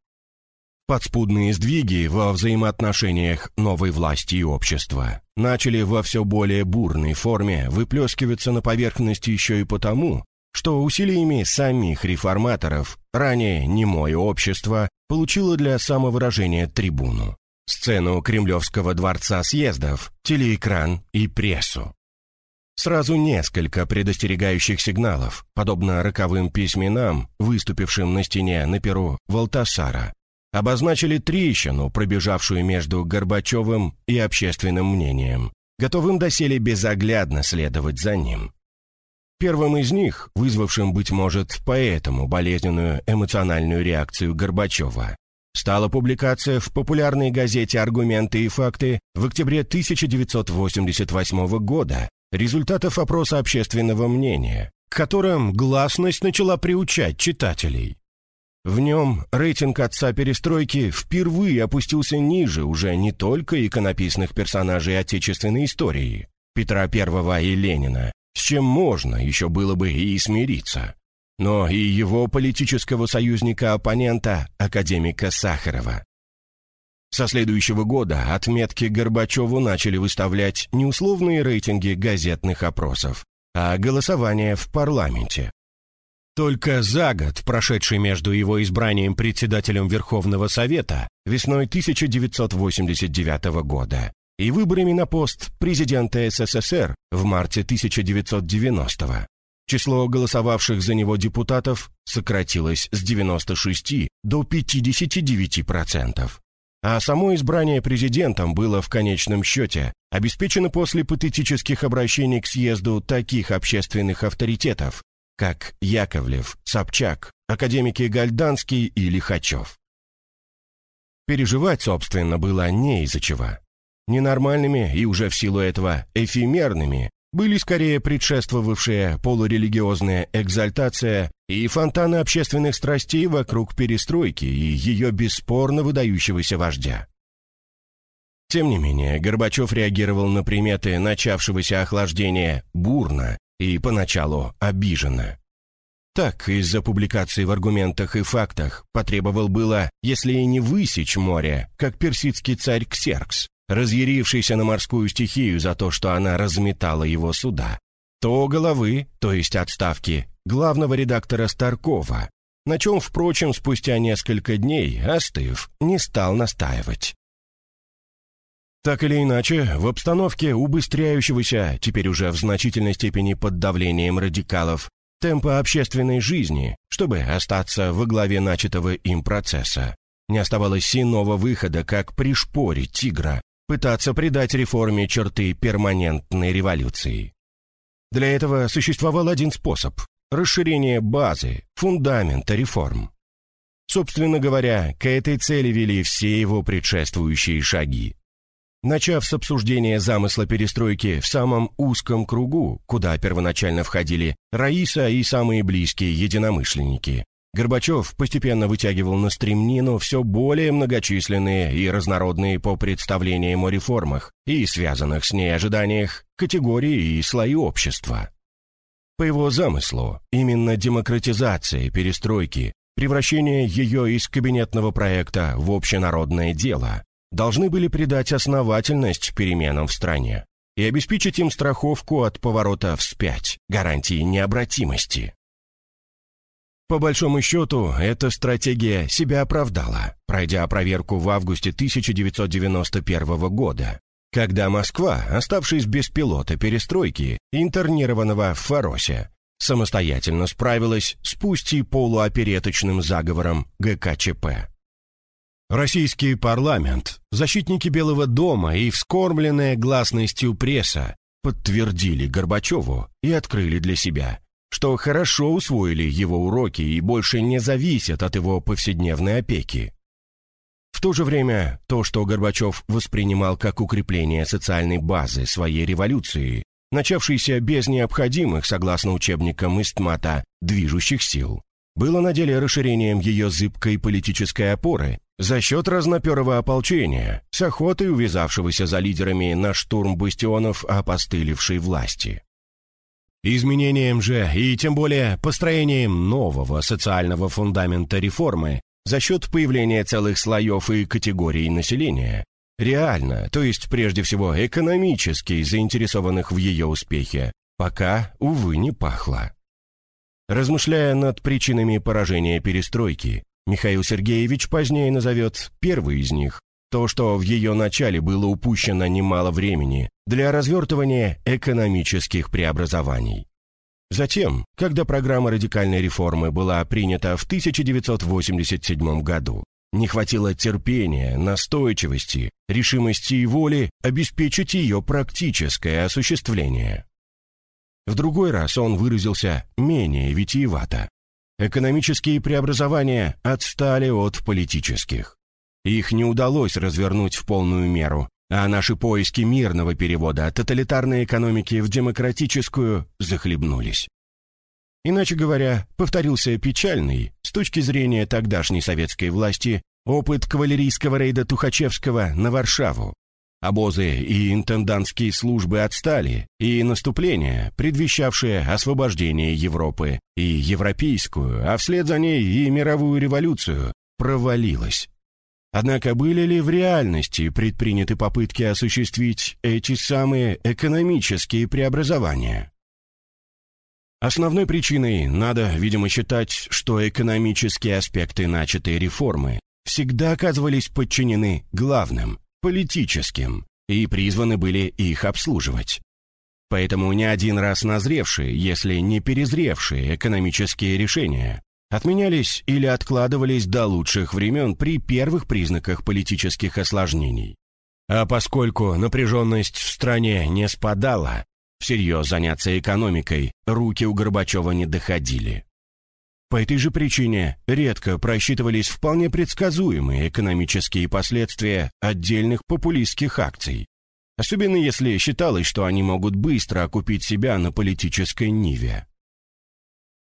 Подспудные сдвиги во взаимоотношениях новой власти и общества начали во все более бурной форме выплескиваться на поверхность еще и потому, что усилиями самих реформаторов ранее немое общество получило для самовыражения трибуну, сцену Кремлевского дворца съездов, телеэкран и прессу. Сразу несколько предостерегающих сигналов, подобно роковым письменам, выступившим на стене на перу Валтасара, обозначили трещину, пробежавшую между Горбачевым и общественным мнением, готовым доселе безоглядно следовать за ним. Первым из них, вызвавшим, быть может, поэтому болезненную эмоциональную реакцию Горбачева, стала публикация в популярной газете «Аргументы и факты» в октябре 1988 года результатов опроса общественного мнения, к которым гласность начала приучать читателей. В нем рейтинг отца перестройки впервые опустился ниже уже не только иконописных персонажей отечественной истории Петра I и Ленина, с чем можно еще было бы и смириться, но и его политического союзника-оппонента, академика Сахарова. Со следующего года отметки Горбачеву начали выставлять не условные рейтинги газетных опросов, а голосование в парламенте. Только за год, прошедший между его избранием председателем Верховного Совета весной 1989 года и выборами на пост президента СССР в марте 1990 число голосовавших за него депутатов сократилось с 96 до 59%. А само избрание президентом было в конечном счете обеспечено после патетических обращений к съезду таких общественных авторитетов, как Яковлев, Собчак, академики Гальданский и Лихачев. Переживать, собственно, было не из-за чего. Ненормальными и уже в силу этого эфемерными были скорее предшествовавшая полурелигиозная экзальтация и фонтаны общественных страстей вокруг перестройки и ее бесспорно выдающегося вождя. Тем не менее, Горбачев реагировал на приметы начавшегося охлаждения бурно и поначалу обиженно. Так, из-за публикации в аргументах и фактах потребовал было, если и не высечь море, как персидский царь Ксеркс, разъярившийся на морскую стихию за то, что она разметала его суда, то головы, то есть отставки, главного редактора Старкова, на чем, впрочем, спустя несколько дней, остыв, не стал настаивать. Так или иначе, в обстановке убыстряющегося, теперь уже в значительной степени под давлением радикалов, темпа общественной жизни, чтобы остаться во главе начатого им процесса, не оставалось иного выхода, как пришпорить тигра, пытаться придать реформе черты перманентной революции. Для этого существовал один способ – расширение базы, фундамента реформ. Собственно говоря, к этой цели вели все его предшествующие шаги. Начав с обсуждения замысла перестройки в самом узком кругу, куда первоначально входили Раиса и самые близкие единомышленники, Горбачев постепенно вытягивал на стремнину все более многочисленные и разнородные по представлениям о реформах и связанных с ней ожиданиях категории и слои общества. По его замыслу, именно демократизация перестройки, превращение ее из кабинетного проекта в общенародное дело должны были придать основательность переменам в стране и обеспечить им страховку от поворота вспять, гарантии необратимости. По большому счету, эта стратегия себя оправдала, пройдя проверку в августе 1991 года, когда Москва, оставшись без пилота перестройки, интернированного в Фаросе, самостоятельно справилась с пусть и полуопереточным заговором ГКЧП. Российский парламент, защитники Белого дома и вскормленная гласностью пресса подтвердили Горбачеву и открыли для себя, что хорошо усвоили его уроки и больше не зависят от его повседневной опеки. В то же время то, что Горбачев воспринимал как укрепление социальной базы своей революции, начавшейся без необходимых, согласно учебникам Истмата, движущих сил, было на деле расширением ее зыбкой политической опоры за счет разноперого ополчения, с охотой увязавшегося за лидерами на штурм бастионов опостылевшей власти. Изменением же и тем более построением нового социального фундамента реформы за счет появления целых слоев и категорий населения, реально, то есть прежде всего экономически заинтересованных в ее успехе, пока, увы, не пахло. Размышляя над причинами поражения перестройки, Михаил Сергеевич позднее назовет первый из них, то, что в ее начале было упущено немало времени для развертывания экономических преобразований. Затем, когда программа радикальной реформы была принята в 1987 году, не хватило терпения, настойчивости, решимости и воли обеспечить ее практическое осуществление. В другой раз он выразился менее витиевато. Экономические преобразования отстали от политических. Их не удалось развернуть в полную меру, а наши поиски мирного перевода тоталитарной экономики в демократическую захлебнулись. Иначе говоря, повторился печальный, с точки зрения тогдашней советской власти, опыт кавалерийского рейда Тухачевского на Варшаву. Обозы и интендантские службы отстали, и наступление, предвещавшее освобождение Европы и европейскую, а вслед за ней и мировую революцию, провалилось. Однако были ли в реальности предприняты попытки осуществить эти самые экономические преобразования? Основной причиной надо, видимо, считать, что экономические аспекты начатой реформы всегда оказывались подчинены главным, политическим, и призваны были их обслуживать. Поэтому не один раз назревшие, если не перезревшие экономические решения отменялись или откладывались до лучших времен при первых признаках политических осложнений. А поскольку напряженность в стране не спадала, всерьез заняться экономикой руки у Горбачева не доходили. По этой же причине редко просчитывались вполне предсказуемые экономические последствия отдельных популистских акций, особенно если считалось, что они могут быстро окупить себя на политической ниве.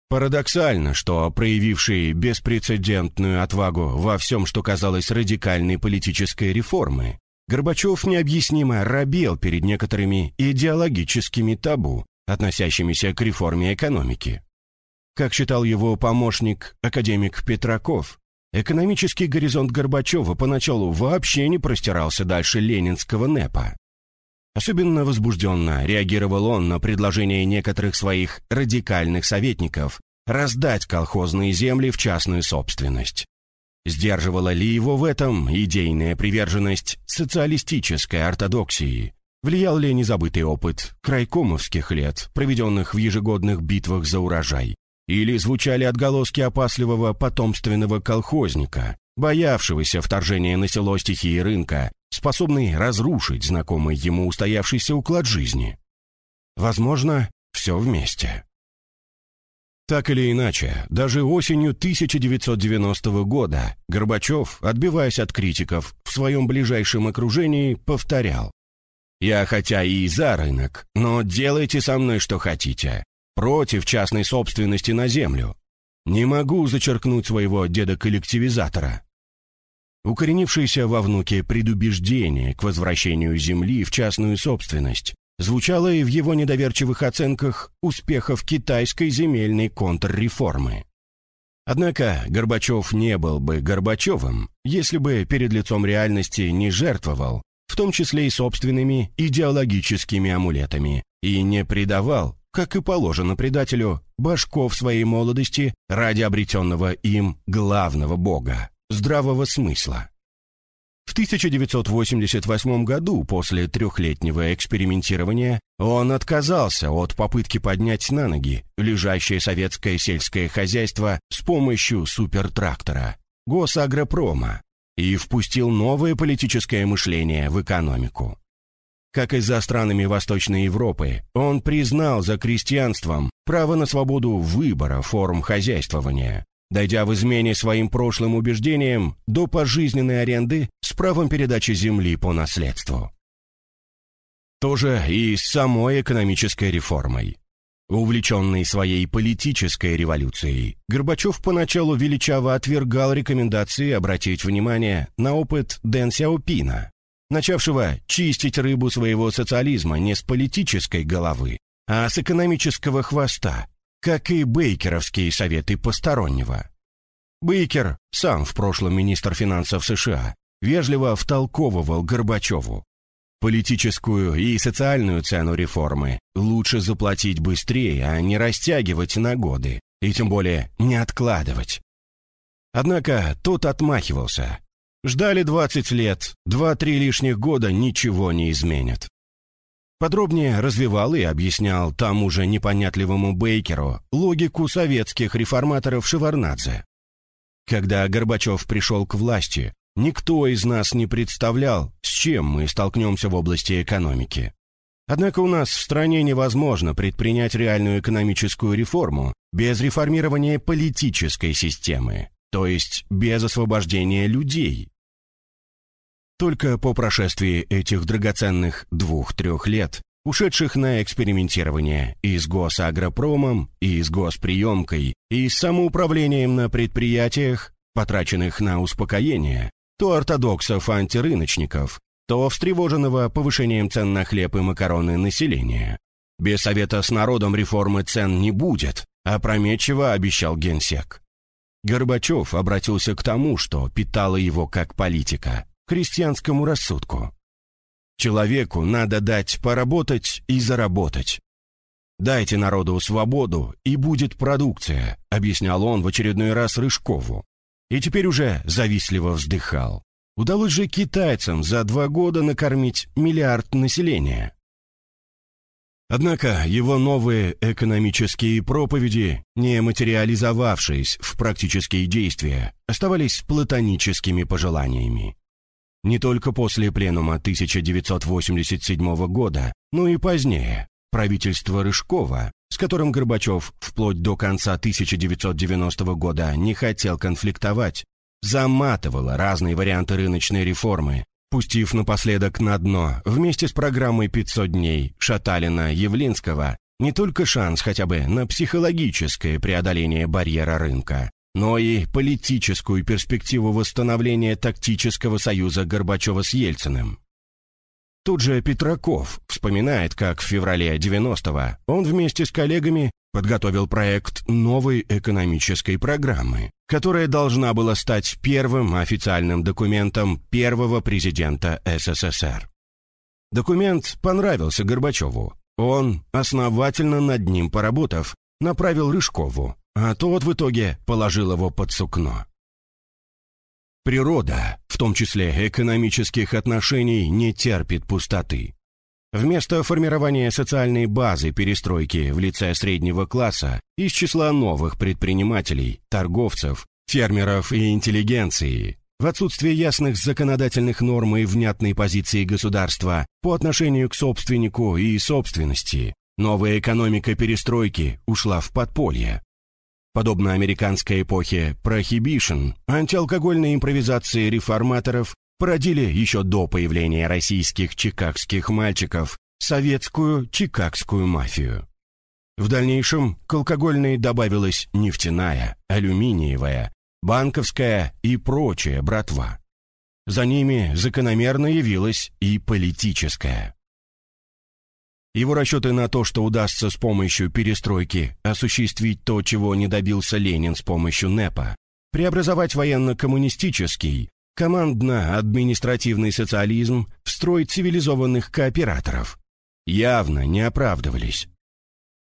Парадоксально, что проявивший беспрецедентную отвагу во всем, что казалось радикальной политической реформы, Горбачев необъяснимо робел перед некоторыми идеологическими табу, относящимися к реформе экономики. Как считал его помощник, академик Петраков, экономический горизонт Горбачева поначалу вообще не простирался дальше ленинского НЭПа. Особенно возбужденно реагировал он на предложение некоторых своих радикальных советников раздать колхозные земли в частную собственность. Сдерживала ли его в этом идейная приверженность социалистической ортодоксии? Влиял ли незабытый опыт крайкомовских лет, проведенных в ежегодных битвах за урожай? Или звучали отголоски опасливого потомственного колхозника, боявшегося вторжения на село стихии рынка способный разрушить знакомый ему устоявшийся уклад жизни. Возможно, все вместе. Так или иначе, даже осенью 1990 года Горбачев, отбиваясь от критиков, в своем ближайшем окружении повторял. «Я хотя и за рынок, но делайте со мной что хотите. Против частной собственности на землю. Не могу зачеркнуть своего деда-коллективизатора. Укоренившееся во внуке предубеждение к возвращению земли в частную собственность звучало и в его недоверчивых оценках успехов китайской земельной контрреформы. Однако Горбачев не был бы Горбачевым, если бы перед лицом реальности не жертвовал, в том числе и собственными идеологическими амулетами, и не предавал, как и положено предателю, башков своей молодости ради обретенного им главного бога здравого смысла. В 1988 году, после трехлетнего экспериментирования, он отказался от попытки поднять на ноги лежащее советское сельское хозяйство с помощью супертрактора, госагропрома, и впустил новое политическое мышление в экономику. Как и за странами Восточной Европы, он признал за крестьянством право на свободу выбора форм хозяйствования, дойдя в измене своим прошлым убеждениям до пожизненной аренды с правом передачи земли по наследству. Тоже и с самой экономической реформой. Увлеченный своей политической революцией, Горбачев поначалу величаво отвергал рекомендации обратить внимание на опыт Дэн Сяопина, начавшего чистить рыбу своего социализма не с политической головы, а с экономического хвоста, как и бейкеровские советы постороннего. Бейкер, сам в прошлом министр финансов США, вежливо втолковывал Горбачеву, Политическую и социальную цену реформы лучше заплатить быстрее, а не растягивать на годы, и тем более не откладывать. Однако тот отмахивался. Ждали 20 лет, 2-3 лишних года ничего не изменят. Подробнее развивал и объяснял тому же непонятливому Бейкеру логику советских реформаторов Шеварнадзе. Когда Горбачев пришел к власти, Никто из нас не представлял, с чем мы столкнемся в области экономики. Однако у нас в стране невозможно предпринять реальную экономическую реформу без реформирования политической системы, то есть без освобождения людей. Только по прошествии этих драгоценных двух-трех лет, ушедших на экспериментирование и с госагропромом, и с госприемкой, и с самоуправлением на предприятиях, потраченных на успокоение, то ортодоксов-антирыночников, то встревоженного повышением цен на хлеб и макароны населения. Без совета с народом реформы цен не будет, опрометчиво обещал генсек. Горбачев обратился к тому, что питало его как политика, крестьянскому рассудку. Человеку надо дать поработать и заработать. «Дайте народу свободу, и будет продукция», объяснял он в очередной раз Рыжкову и теперь уже завистливо вздыхал. Удалось же китайцам за два года накормить миллиард населения. Однако его новые экономические проповеди, не материализовавшись в практические действия, оставались платоническими пожеланиями. Не только после пленума 1987 года, но и позднее. Правительство Рыжкова с которым Горбачев вплоть до конца 1990 года не хотел конфликтовать, заматывала разные варианты рыночной реформы, пустив напоследок на дно вместе с программой «500 дней» Шаталина-Явлинского не только шанс хотя бы на психологическое преодоление барьера рынка, но и политическую перспективу восстановления тактического союза Горбачева с Ельциным. Тут же Петраков вспоминает, как в феврале 90-го он вместе с коллегами подготовил проект новой экономической программы, которая должна была стать первым официальным документом первого президента СССР. Документ понравился Горбачеву. Он, основательно над ним поработав, направил Рыжкову, а тот в итоге положил его под сукно. Природа, в том числе экономических отношений, не терпит пустоты. Вместо формирования социальной базы перестройки в лице среднего класса из числа новых предпринимателей, торговцев, фермеров и интеллигенции, в отсутствие ясных законодательных норм и внятной позиции государства по отношению к собственнику и собственности, новая экономика перестройки ушла в подполье. Подобно американской эпохе Prohibition, антиалкогольные импровизации реформаторов породили еще до появления российских чикагских мальчиков советскую чикагскую мафию. В дальнейшем к алкогольной добавилась нефтяная, алюминиевая, банковская и прочая братва. За ними закономерно явилась и политическая. Его расчеты на то, что удастся с помощью перестройки осуществить то, чего не добился Ленин с помощью НЭПа, преобразовать военно-коммунистический, командно-административный социализм в строй цивилизованных кооператоров, явно не оправдывались.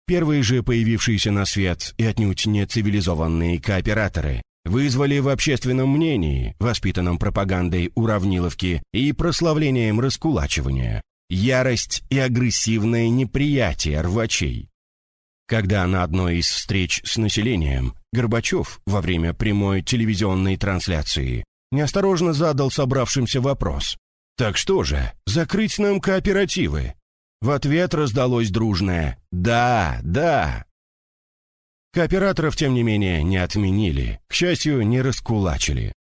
Первые же появившиеся на свет и отнюдь не цивилизованные кооператоры вызвали в общественном мнении, воспитанном пропагандой уравниловки и прославлением раскулачивания, ярость и агрессивное неприятие рвачей. Когда на одной из встреч с населением Горбачев во время прямой телевизионной трансляции неосторожно задал собравшимся вопрос «Так что же, закрыть нам кооперативы?» В ответ раздалось дружное «Да, да». Кооператоров, тем не менее, не отменили, к счастью, не раскулачили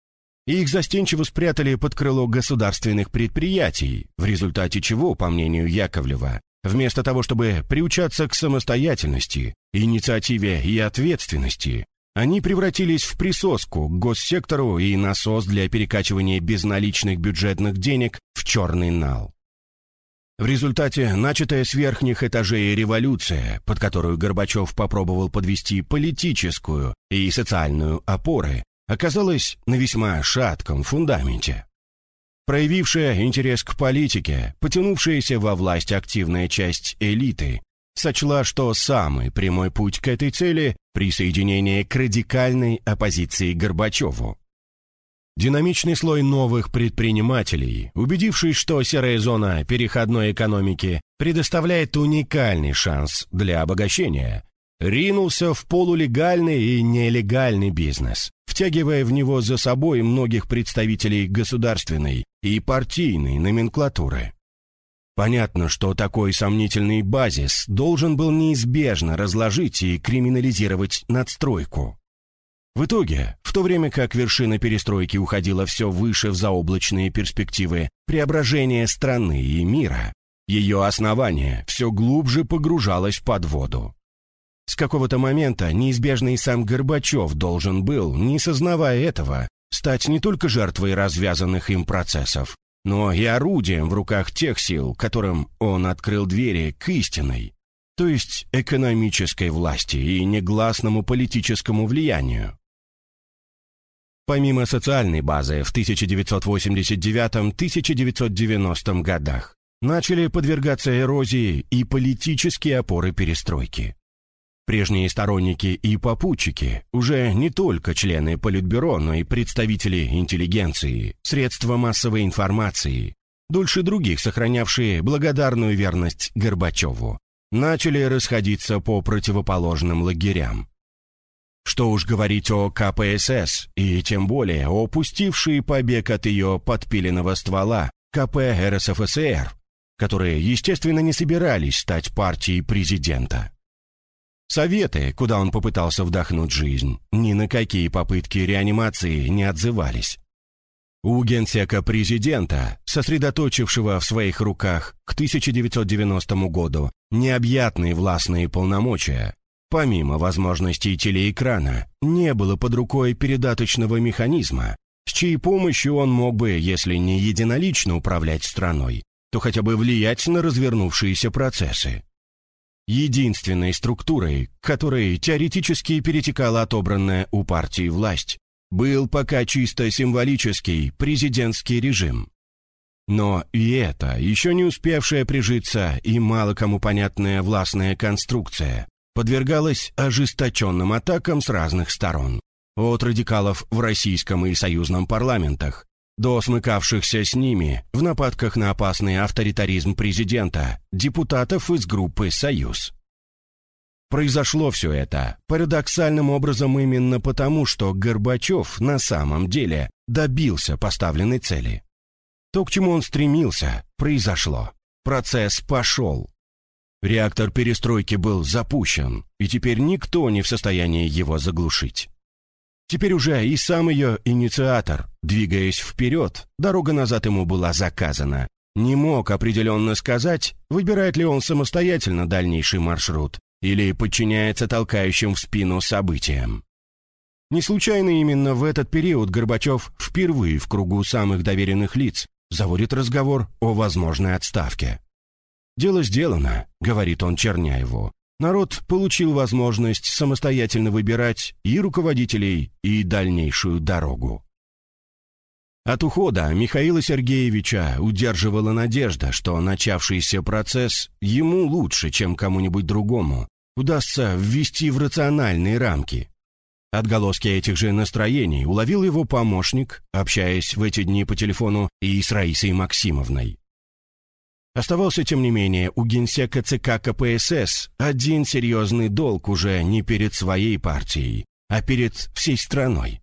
их застенчиво спрятали под крыло государственных предприятий, в результате чего, по мнению Яковлева, вместо того, чтобы приучаться к самостоятельности, инициативе и ответственности, они превратились в присоску к госсектору и насос для перекачивания безналичных бюджетных денег в черный нал. В результате начатая с верхних этажей революция, под которую Горбачев попробовал подвести политическую и социальную опоры, оказалась на весьма шатком фундаменте. Проявившая интерес к политике, потянувшаяся во власть активная часть элиты, сочла, что самый прямой путь к этой цели – присоединение к радикальной оппозиции Горбачеву. Динамичный слой новых предпринимателей, убедившись, что серая зона переходной экономики предоставляет уникальный шанс для обогащения, ринулся в полулегальный и нелегальный бизнес, втягивая в него за собой многих представителей государственной и партийной номенклатуры. Понятно, что такой сомнительный базис должен был неизбежно разложить и криминализировать надстройку. В итоге, в то время как вершина перестройки уходила все выше в заоблачные перспективы преображения страны и мира, ее основание все глубже погружалось под воду. С какого-то момента неизбежный сам Горбачев должен был, не сознавая этого, стать не только жертвой развязанных им процессов, но и орудием в руках тех сил, которым он открыл двери к истинной, то есть экономической власти и негласному политическому влиянию. Помимо социальной базы в 1989-1990 годах начали подвергаться эрозии и политические опоры перестройки. Прежние сторонники и попутчики, уже не только члены Политбюро, но и представители интеллигенции, средства массовой информации, дольше других сохранявшие благодарную верность Горбачеву, начали расходиться по противоположным лагерям. Что уж говорить о КПСС, и тем более о пустившей побег от ее подпиленного ствола КП РСФСР, которые, естественно, не собирались стать партией президента. Советы, куда он попытался вдохнуть жизнь, ни на какие попытки реанимации не отзывались. У генсека президента, сосредоточившего в своих руках к 1990 году необъятные властные полномочия, Помимо возможностей телеэкрана, не было под рукой передаточного механизма, с чьей помощью он мог бы, если не единолично управлять страной, то хотя бы влиять на развернувшиеся процессы. Единственной структурой, которой теоретически перетекала отобранная у партии власть, был пока чисто символический президентский режим. Но и это еще не успевшая прижиться и мало кому понятная властная конструкция подвергалась ожесточенным атакам с разных сторон. От радикалов в российском и союзном парламентах до смыкавшихся с ними в нападках на опасный авторитаризм президента, депутатов из группы «Союз». Произошло все это парадоксальным образом именно потому, что Горбачев на самом деле добился поставленной цели. То, к чему он стремился, произошло. Процесс пошел. Реактор перестройки был запущен, и теперь никто не в состоянии его заглушить. Теперь уже и сам ее инициатор, двигаясь вперед, дорога назад ему была заказана, не мог определенно сказать, выбирает ли он самостоятельно дальнейший маршрут или подчиняется толкающим в спину событиям. Не случайно именно в этот период Горбачев впервые в кругу самых доверенных лиц заводит разговор о возможной отставке. «Дело сделано», — говорит он Черняеву. «Народ получил возможность самостоятельно выбирать и руководителей, и дальнейшую дорогу». От ухода Михаила Сергеевича удерживала надежда, что начавшийся процесс ему лучше, чем кому-нибудь другому, удастся ввести в рациональные рамки. Отголоски этих же настроений уловил его помощник, общаясь в эти дни по телефону и с Раисой Максимовной. Оставался, тем не менее, у генсека ЦК КПСС один серьезный долг уже не перед своей партией, а перед всей страной.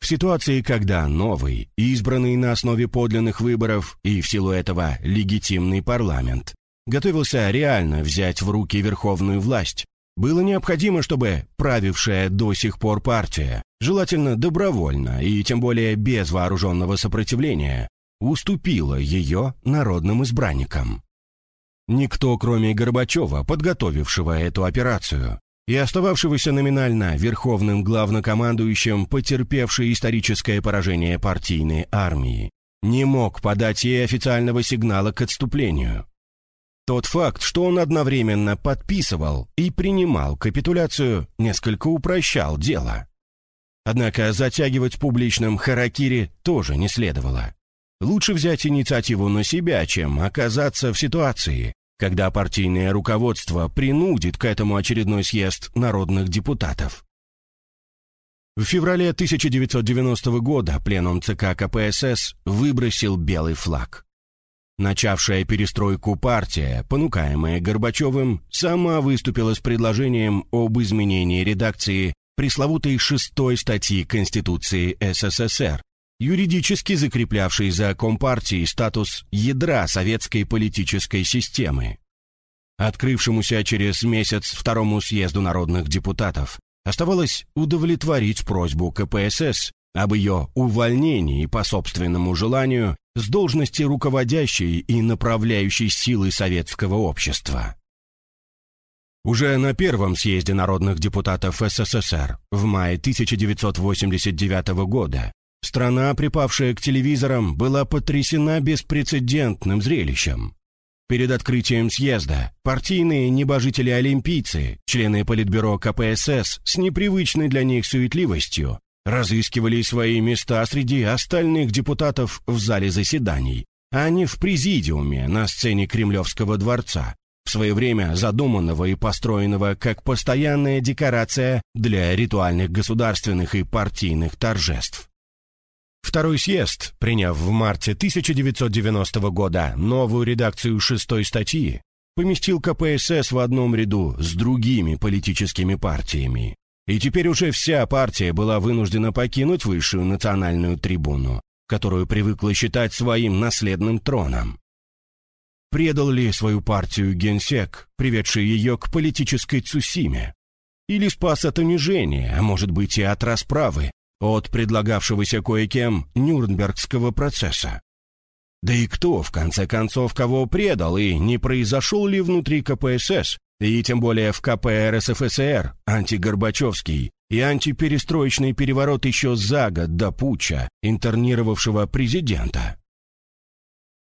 В ситуации, когда новый, избранный на основе подлинных выборов и в силу этого легитимный парламент, готовился реально взять в руки верховную власть, было необходимо, чтобы правившая до сих пор партия, желательно добровольно и тем более без вооруженного сопротивления, уступила ее народным избранникам. Никто, кроме Горбачева, подготовившего эту операцию, и остававшегося номинально верховным главнокомандующим, потерпевшей историческое поражение партийной армии, не мог подать ей официального сигнала к отступлению. Тот факт, что он одновременно подписывал и принимал капитуляцию, несколько упрощал дело. Однако затягивать публичным харакири тоже не следовало. Лучше взять инициативу на себя, чем оказаться в ситуации, когда партийное руководство принудит к этому очередной съезд народных депутатов. В феврале 1990 года пленум ЦК КПСС выбросил белый флаг. Начавшая перестройку партия, понукаемая Горбачевым, сама выступила с предложением об изменении редакции пресловутой шестой статьи Конституции СССР, юридически закреплявшей за Компартией статус ядра советской политической системы. Открывшемуся через месяц второму съезду народных депутатов оставалось удовлетворить просьбу КПСС об ее увольнении по собственному желанию с должности руководящей и направляющей силы советского общества. Уже на первом съезде народных депутатов СССР в мае 1989 года страна, припавшая к телевизорам, была потрясена беспрецедентным зрелищем. Перед открытием съезда партийные небожители-олимпийцы, члены Политбюро КПСС с непривычной для них суетливостью, разыскивали свои места среди остальных депутатов в зале заседаний, а не в президиуме на сцене Кремлевского дворца, в свое время задуманного и построенного как постоянная декорация для ритуальных государственных и партийных торжеств. Второй съезд, приняв в марте 1990 года новую редакцию шестой статьи, поместил КПСС в одном ряду с другими политическими партиями. И теперь уже вся партия была вынуждена покинуть высшую национальную трибуну, которую привыкла считать своим наследным троном. Предал ли свою партию генсек, приведший ее к политической цусиме? Или спас от унижения, а может быть и от расправы, от предлагавшегося кое-кем Нюрнбергского процесса? Да и кто, в конце концов, кого предал, и не произошел ли внутри КПСС, и тем более в КП РСФСР, антигорбачевский и антиперестроечный переворот еще за год до путча, интернировавшего президента?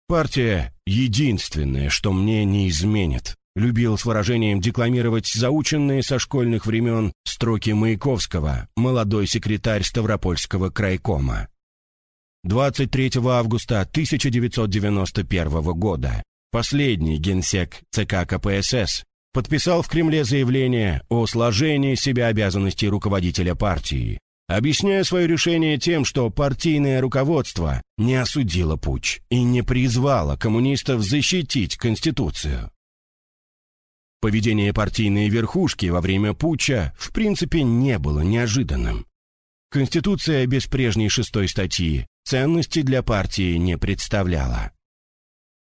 Партия «единственное, что мне не изменит», любил с выражением декламировать заученные со школьных времен строки Маяковского, молодой секретарь Ставропольского крайкома. 23 августа 1991 года последний генсек ЦК КПСС подписал в Кремле заявление о сложении себя обязанностей руководителя партии, объясняя свое решение тем, что партийное руководство не осудило путч и не призвало коммунистов защитить Конституцию. Поведение партийной верхушки во время путча в принципе не было неожиданным. Конституция без прежней шестой статьи ценности для партии не представляла.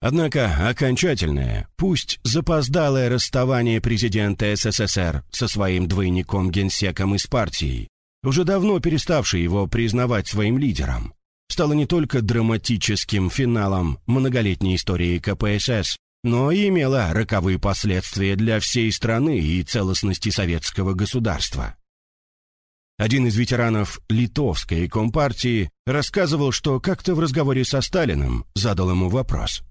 Однако окончательное, пусть запоздалое расставание президента СССР со своим двойником-генсеком из партии уже давно переставший его признавать своим лидером, стало не только драматическим финалом многолетней истории КПСС, но и имело роковые последствия для всей страны и целостности советского государства. Один из ветеранов литовской компартии рассказывал, что как-то в разговоре со Сталиным задал ему вопрос.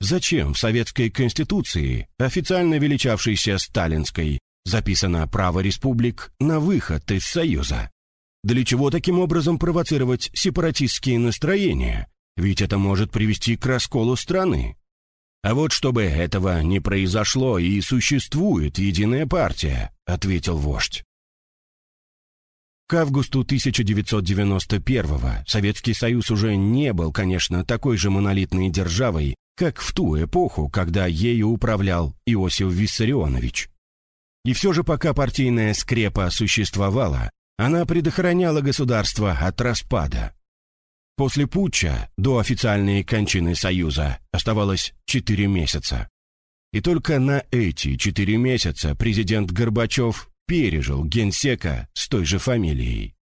Зачем в советской конституции, официально величавшейся сталинской, Записано право республик на выход из Союза. Для чего таким образом провоцировать сепаратистские настроения? Ведь это может привести к расколу страны. А вот чтобы этого не произошло и существует единая партия, ответил вождь. К августу 1991-го Советский Союз уже не был, конечно, такой же монолитной державой, как в ту эпоху, когда ею управлял Иосиф Виссарионович. И все же пока партийная скрепа существовала, она предохраняла государство от распада. После путча до официальной кончины Союза оставалось четыре месяца. И только на эти четыре месяца президент Горбачев пережил генсека с той же фамилией.